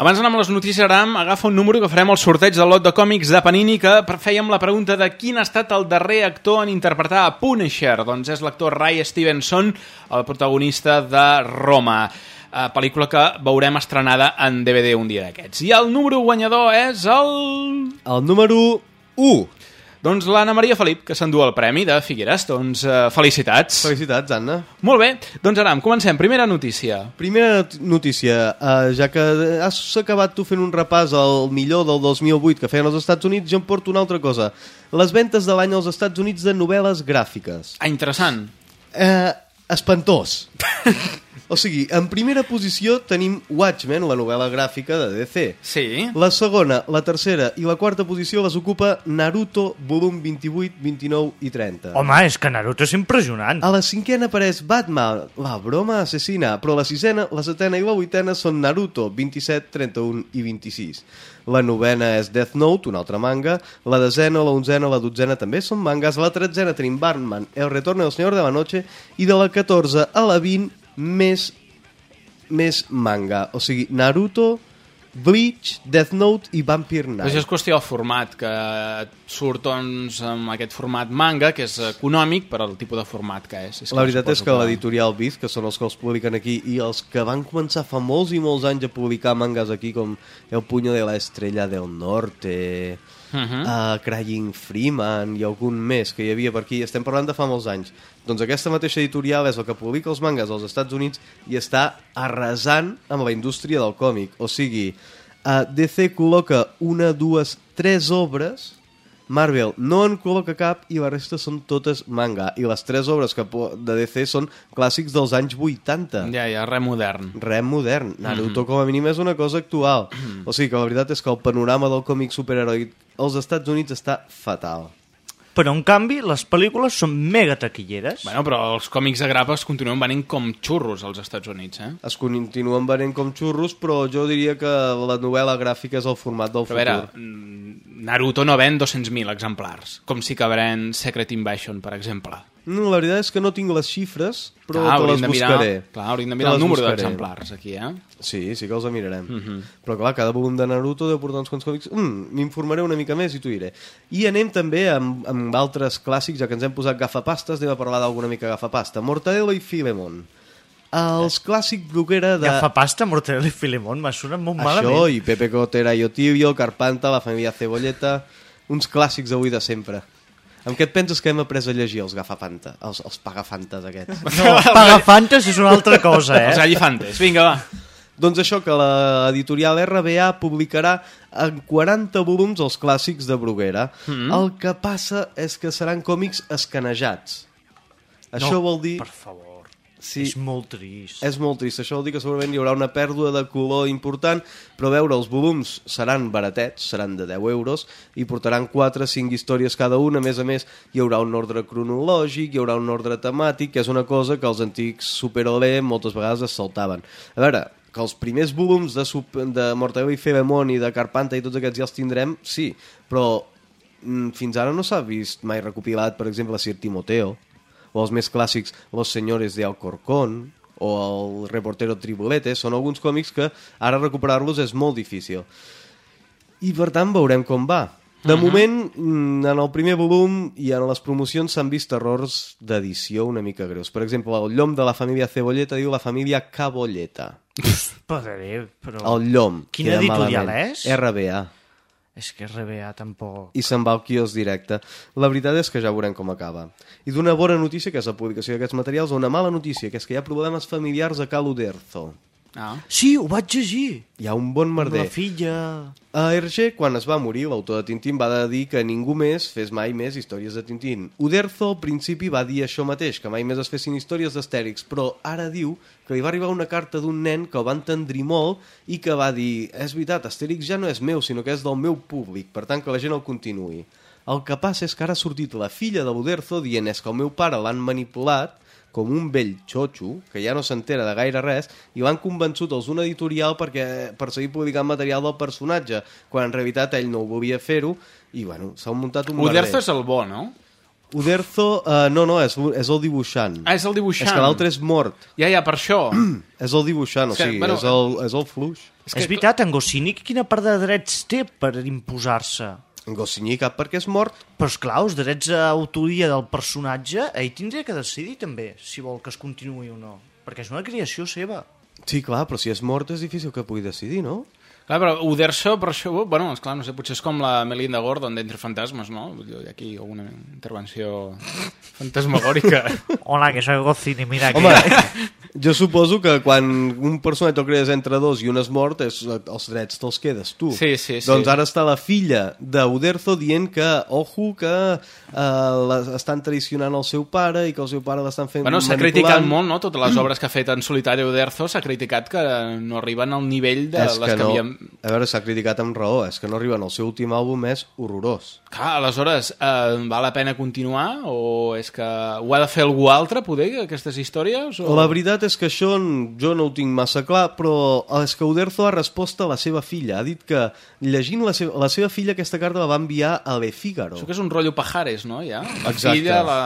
Abans d'anar amb les notícies, Aram, agafa un número que farem el sorteig del lot de còmics de Panini que fèiem la pregunta de quin ha estat el darrer actor en interpretar a Punisher. Doncs és l'actor Ray Stevenson, el protagonista de Roma, eh, pel·lícula que veurem estrenada en DVD un dia d'aquests. I el número guanyador és el... El número 1. Doncs l'Anna Maria Felip, que s'endú el premi de Figueres. Doncs eh, felicitats. Felicitats, Anna. Molt bé. Doncs Aram, comencem. Primera notícia. Primera not- notícia, uh, ja que has acabat tu fent un repàs al millor del 2008 que feien els Estats Units, jo em porto una altra cosa. Les ventes de l'any als Estats Units de novel·les gràfiques. Ah, interessant. Eh, espantós. o sigui, en primera posició tenim Watchmen, la novel·la gràfica de DC. Sí. La segona, la tercera i la quarta posició les ocupa Naruto, volum 28, 29 i 30. Home, és que Naruto és impressionant. A la cinquena apareix Batman, la broma assassina, però la sisena, la setena i la vuitena són Naruto, 27, 31 i 26. La novena és Death Note, un altre manga, la desena, la onzena, la dotzena també són mangas, la tretzena tenim Batman, El retorno del Senyor de la Noche, i de la 14 a la 20 més, més manga. O sigui, Naruto, Bleach, Death Note i Vampire Knight. Això és qüestió del format, que surt doncs, amb aquest format manga, que és econòmic per al tipus de format que és. és La veritat és que l'editorial Viz, que són els que els publiquen aquí, i els que van començar fa molts i molts anys a publicar mangas aquí, com El puño de la estrella del norte, Mhm. Uh, Crying Freeman i algun més que hi havia per aquí, estem parlant de fa molts anys. Doncs aquesta mateixa editorial és el que publica els mangas als Estats Units i està arrasant amb la indústria del còmic. O sigui, uh, DC col·loca una, dues, tres obres Marvel no en col·loca cap i la resta són totes manga. I les tres obres que de DC són clàssics dels anys 80. Ja, ja, res modern. Res modern. Naruto, Mhm. com a mínim, és una cosa actual. o sigui que la veritat és que el panorama del còmic superheroi als Estats Units està fatal. Però, en canvi, les pel·lícules són mega taquilleres. Bueno, però els còmics de grapa es continuen venint com xurros als Estats Units, eh? Es continuen venent com xurros, però jo diria que la novel·la gràfica és el format del Però a veure, futur. Naruto no ven 200.000 exemplars, com si que ven Secret Invasion, per exemple. No, la veritat és que no tinc les xifres, però Clar, te les de mirar- buscaré. clar, hauríem de mirar el número buscaré. d'exemplars, aquí, eh? Sí, sí que els mirarem. Mhm. Però clar, cada volum de Naruto deu portar uns quants còmics. Mm, M'informaré una mica més i t'ho diré. I anem també amb, amb altres clàssics, ja que ens hem posat gafapastes, anem a parlar d'alguna mica gafapasta. Mortadelo i Filemon. Els clàssics bruguera de... Gafapasta, Mortadelo i Filemón, m'ha sonat molt Això, malament. i Pepe Cotera i Otibio, Carpanta, la família Cebolleta... Uns clàssics avui de sempre. Amb què et penses que hem après a llegir els gafafanta? Els, els pagafantes aquests? No, Pagafantes és una altra cosa, eh? Els gallifantes, vinga, va. Doncs això, que l'editorial RBA publicarà en 40 volums els clàssics de Bruguera. Mm. El que passa és que seran còmics escanejats. Això No, vol dir... per favor. Sí, És molt trist. és molt trist. Això vol dir que segurament hi haurà una pèrdua de color important, però veure, els volums seran baratets, seran de 10 euros, i portaran 4-5 històries cada una. A més a més, hi haurà un ordre cronològic, hi haurà un ordre temàtic, que és una cosa que els antics Super-Olé moltes vegades es saltaven. A veure, que els primers volums de, de Mortadelo i Filemón i de Carpanta i tots aquests ja els tindrem, sí, però mm, fins ara no s'ha vist mai recopilat, per exemple, Sir Timoteo, o els més clàssics Los Señores de Alcorcón, o el Reportero Tribulete, són alguns còmics que ara recuperar-los és molt difícil. I per tant veurem com va. De Mhm. moment, mm, en el primer volum i en les promocions s'han vist errors d'edició una mica greus. Per exemple, el llom de la família Cebolleta diu la família Cabolleta. Padre, però... El llom. Quina editorial malament. és? RBA. És que RBA tampoc... i se'n va al quios directe. La veritat és que ja veurem com acaba. I d'una bona notícia, que és la publicació d'aquests materials, a una mala notícia, que és que hi ha problemes familiars a Cal Uderzo. Ah. Sí, ho vaig llegir. Hi ha un bon merder. la filla... A Hergé, quan es va morir, l'autor de Tintín va dir que ningú més fes mai més històries de Tintín. Uderzo al principi va dir això mateix, que mai més es fessin històries d'Astèrix, però ara diu que li va arribar una carta d'un nen que el va entendrir molt i que va dir és veritat, Astèrix ja no és meu, sinó que és del meu públic, per tant que la gent el continuï. El que passa és que ara ha sortit la filla de l'Uderzo dient és que el meu pare l'han manipulat com un vell xotxo, que ja no s'entera de gaire res, i l'han convençut els una editorial perquè, per seguir publicant material del personatge, quan en realitat ell no ho volia fer-ho, i bueno, s'ha muntat un Uderzo merder. és el bo, no? Uderzo, uh, no, no, és, és el dibuixant. Ah, és el dibuixant. És que l'altre és mort. Ja, ja, per això. és el dibuixant, o que, sigui, bueno, és, el, és el fluix. És, és veritat, en Goscinny quina part de drets té per imposar-se? Cap perquè és mort. Però esclar, els drets d'autoria del personatge, ell tindria que decidir també si vol que es continuï o no. Perquè és una creació seva. Sí, clar, però si és mort és difícil que pugui decidir, no? Clar, però Uderzo, per això, bueno, esclar, no sé, potser és com la Melinda Gordon d'Entre Fantasmes, no? Vull dir, Hi ha aquí alguna intervenció fantasmagòrica. Hola, que soy Goscinny, mira aquí. Home, jo suposo que quan un personatge el crees entre dos i un és mort, és, els drets te'ls quedes tu. Sí, sí, sí. Doncs ara està la filla d'Uderzo dient que, ojo, que eh, la, estan traicionant el seu pare i que el seu pare l'estan fent Bueno, s'ha criticat molt, no? Totes les obres que ha fet en solitari Uderzo s'ha criticat que no arriben al nivell de és les que, que no, havíem... A veure, s'ha criticat amb raó, és que no arriben al seu últim àlbum, és horrorós. Clar, aleshores, eh, val la pena continuar o és que ho ha de fer algú altre, poder, aquestes històries? O... La veritat és que això jo no ho tinc massa clar, però és que Uderzo ha respost a la seva filla. Ha dit que llegint la seva, la seva filla aquesta carta la va enviar a Le Figaro. Això que és un rotllo pajares, no? Ja? La Exacte. filla, la...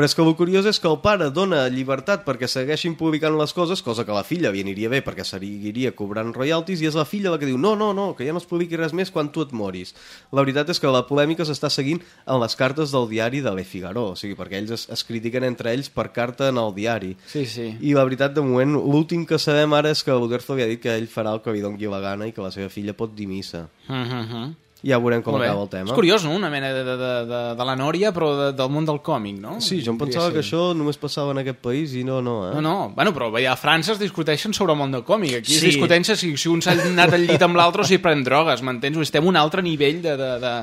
Però és que el curiós és que el pare dona llibertat perquè segueixin publicant les coses, cosa que la filla li aniria bé perquè seguiria cobrant royalties, i és la filla la que diu no, no, no, que ja no es publiqui res més quan tu et moris. La veritat és que la polèmica s'està seguint en les cartes del diari de Le Figaro, o sigui, perquè ells es, es critiquen entre ells per carta en el diari. Sí, sí. I la veritat, de moment, l'últim que sabem ara és que Uderzo li ha dit que ell farà el que li doni la gana i que la seva filla pot dir missa. Uh -huh. Ja veurem com acaba el tema. És curiós, no? Una mena de, de, de, de, la Nòria, però de, del món del còmic, no? Sí, jo em pensava ser. que això només passava en aquest país i no, no, eh? No, no, bueno, però veia, a França es discuteixen sobre el món del còmic. Aquí es Sí. discuteixen si, si un s'ha anat al llit amb l'altre o si pren drogues, m'entens? Estem a un altre nivell de... de, de...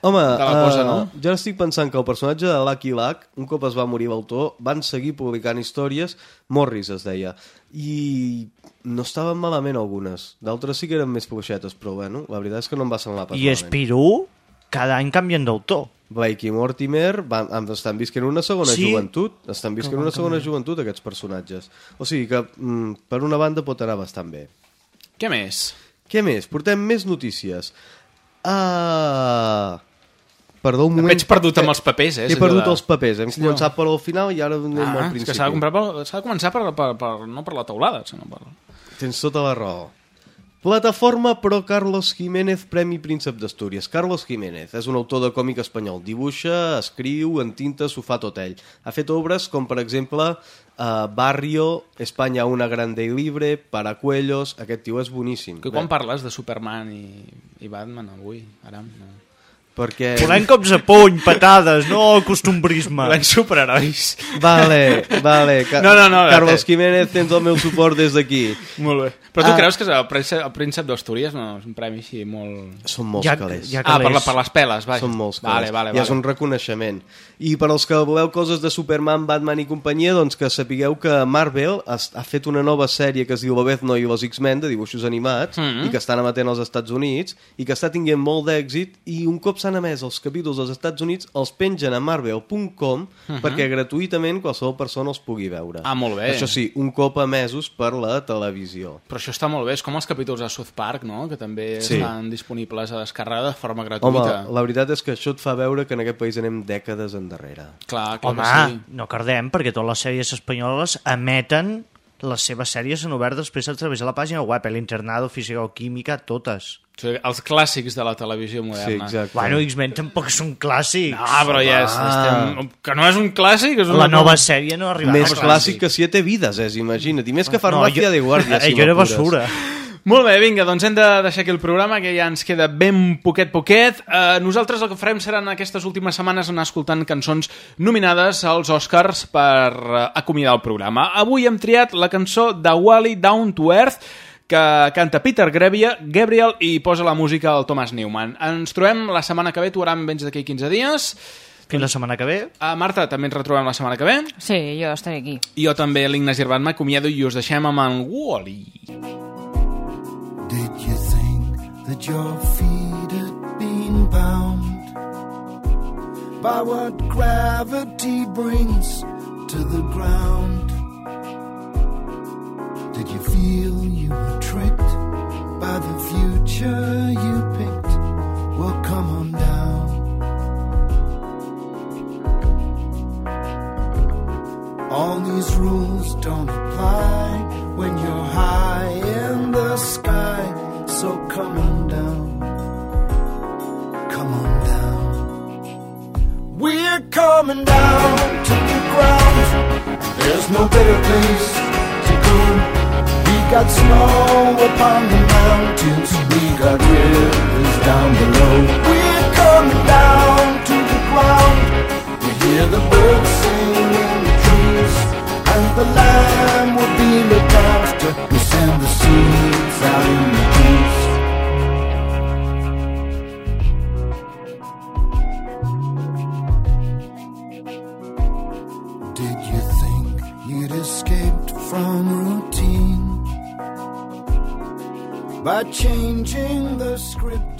Home, de la cosa, eh, no? jo ara estic pensant que el personatge de Lucky Luck, un cop es va morir l'autor, van seguir publicant històries, Morris es deia, i no estaven malament algunes. D'altres sí que eren més fluixetes, però bueno, la veritat és que no em va semblar pas I malament. Espirú, cada any canvien d'autor. Blake i Mortimer van, estan visquent una segona Sí? joventut. Estan visquent Que una segona canviar. joventut, aquests personatges. O sigui que, mm, per una banda, pot anar bastant bé. Què més? Què més? Portem més notícies. Ah... Perdó, un moment. Veig perdut amb els papers, eh? He perdut de- els papers. Hem començat per al final i ara anem Ah, al principi. s'ha de, comprar per- de començar per, per, per, no per la teulada, sinó per... Tens tota la raó. Plataforma pro Carlos Jiménez, Premi Príncep d'Astúries. Carlos Jiménez és un autor de còmic espanyol. Dibuixa, escriu, en tinta, s'ho fa tot ell. Ha fet obres com, per exemple, uh, Barrio, Espanya una grande y libre, Paracuellos... Aquest tio és boníssim. Que quan parles de Superman i, i Batman avui, ara no. Perquè... Volem cops a puny, patades, no costumbrisme. Volem superherois. Vale, vale. Ca No, no, no, Carlos. Jiménez, tens el meu suport des d'aquí. Molt bé. Però tu Ah. creus que el príncep, el príncep d'Astúries no és un premi així molt... Són molts Ja- calés. ja Ah, per, la, calés. per les peles, vaja. Són molts Vale, calés. vale, I és vale. un reconeixement. I per als que voleu coses de Superman, Batman i companyia, doncs que sapigueu que Marvel ha, fet una nova sèrie que es diu Lobezno i los X-Men, de dibuixos animats, Mhm. i que estan emetent als Estats Units, i que està tinguent molt d'èxit, i un cop s'han emès els capítols als Estats Units, els pengen a marvel.com Mhm. perquè gratuïtament qualsevol persona els pugui veure. Ah, molt bé. Això sí, un cop emesos per la televisió. Però això està molt bé, és com els capítols de South Park, no? Que també Sí. estan disponibles a descarregar de forma Home, gratuïta. la veritat és que això et fa veure que en aquest país anem dècades endarrere. Clar, clar Home, que sí. no cardem, perquè totes les sèries espanyoles emeten les seves sèries en obert després a través de la pàgina web, El Internado, Física o Química, totes. O sigui, els clàssics de la televisió moderna. Bueno, X-Men tampoc són clàssics. Ah, però ja és, estem... Que no és un clàssic, és una... La nova sèrie no ha arribat Més clàssic que Siete Vides, és, imagina't. I més que Farmàcia jo- de Guàrdia. Eh, si jo era basura. Molt bé, vinga, doncs hem de deixar aquí el programa, que ja ens queda ben poquet poquet. Uh, nosaltres el que farem serà en aquestes últimes setmanes anar escoltant cançons nominades als Oscars per uh, acomiadar el programa. Avui hem triat la cançó de Wally Down to Earth, que canta Peter Gabriel, Gabriel i posa la música al Thomas Newman. Ens trobem la setmana que ve, tu ara em vens d'aquí 15 dies. Fins la setmana que ve. Uh, Marta, també ens retrobem la setmana que ve. Sí, jo estaré aquí. I jo també, l'Ignasi Irvan, m'acomiado i us deixem amb en Wally. Did you think that your feet had been bound by what gravity brings to the ground? Did you feel you were tricked by the future you picked? Well, come on down. All these rules don't apply when you're high in the sky. So come on down, come on down. We're coming down to the ground. There's no better place to go. We got snow upon the mountains, we got rivers down below. We're coming down to the ground. We hear the birds singing. And the land will be looked after. We send the seeds out in the east. Did you think you'd escaped from routine by changing the script?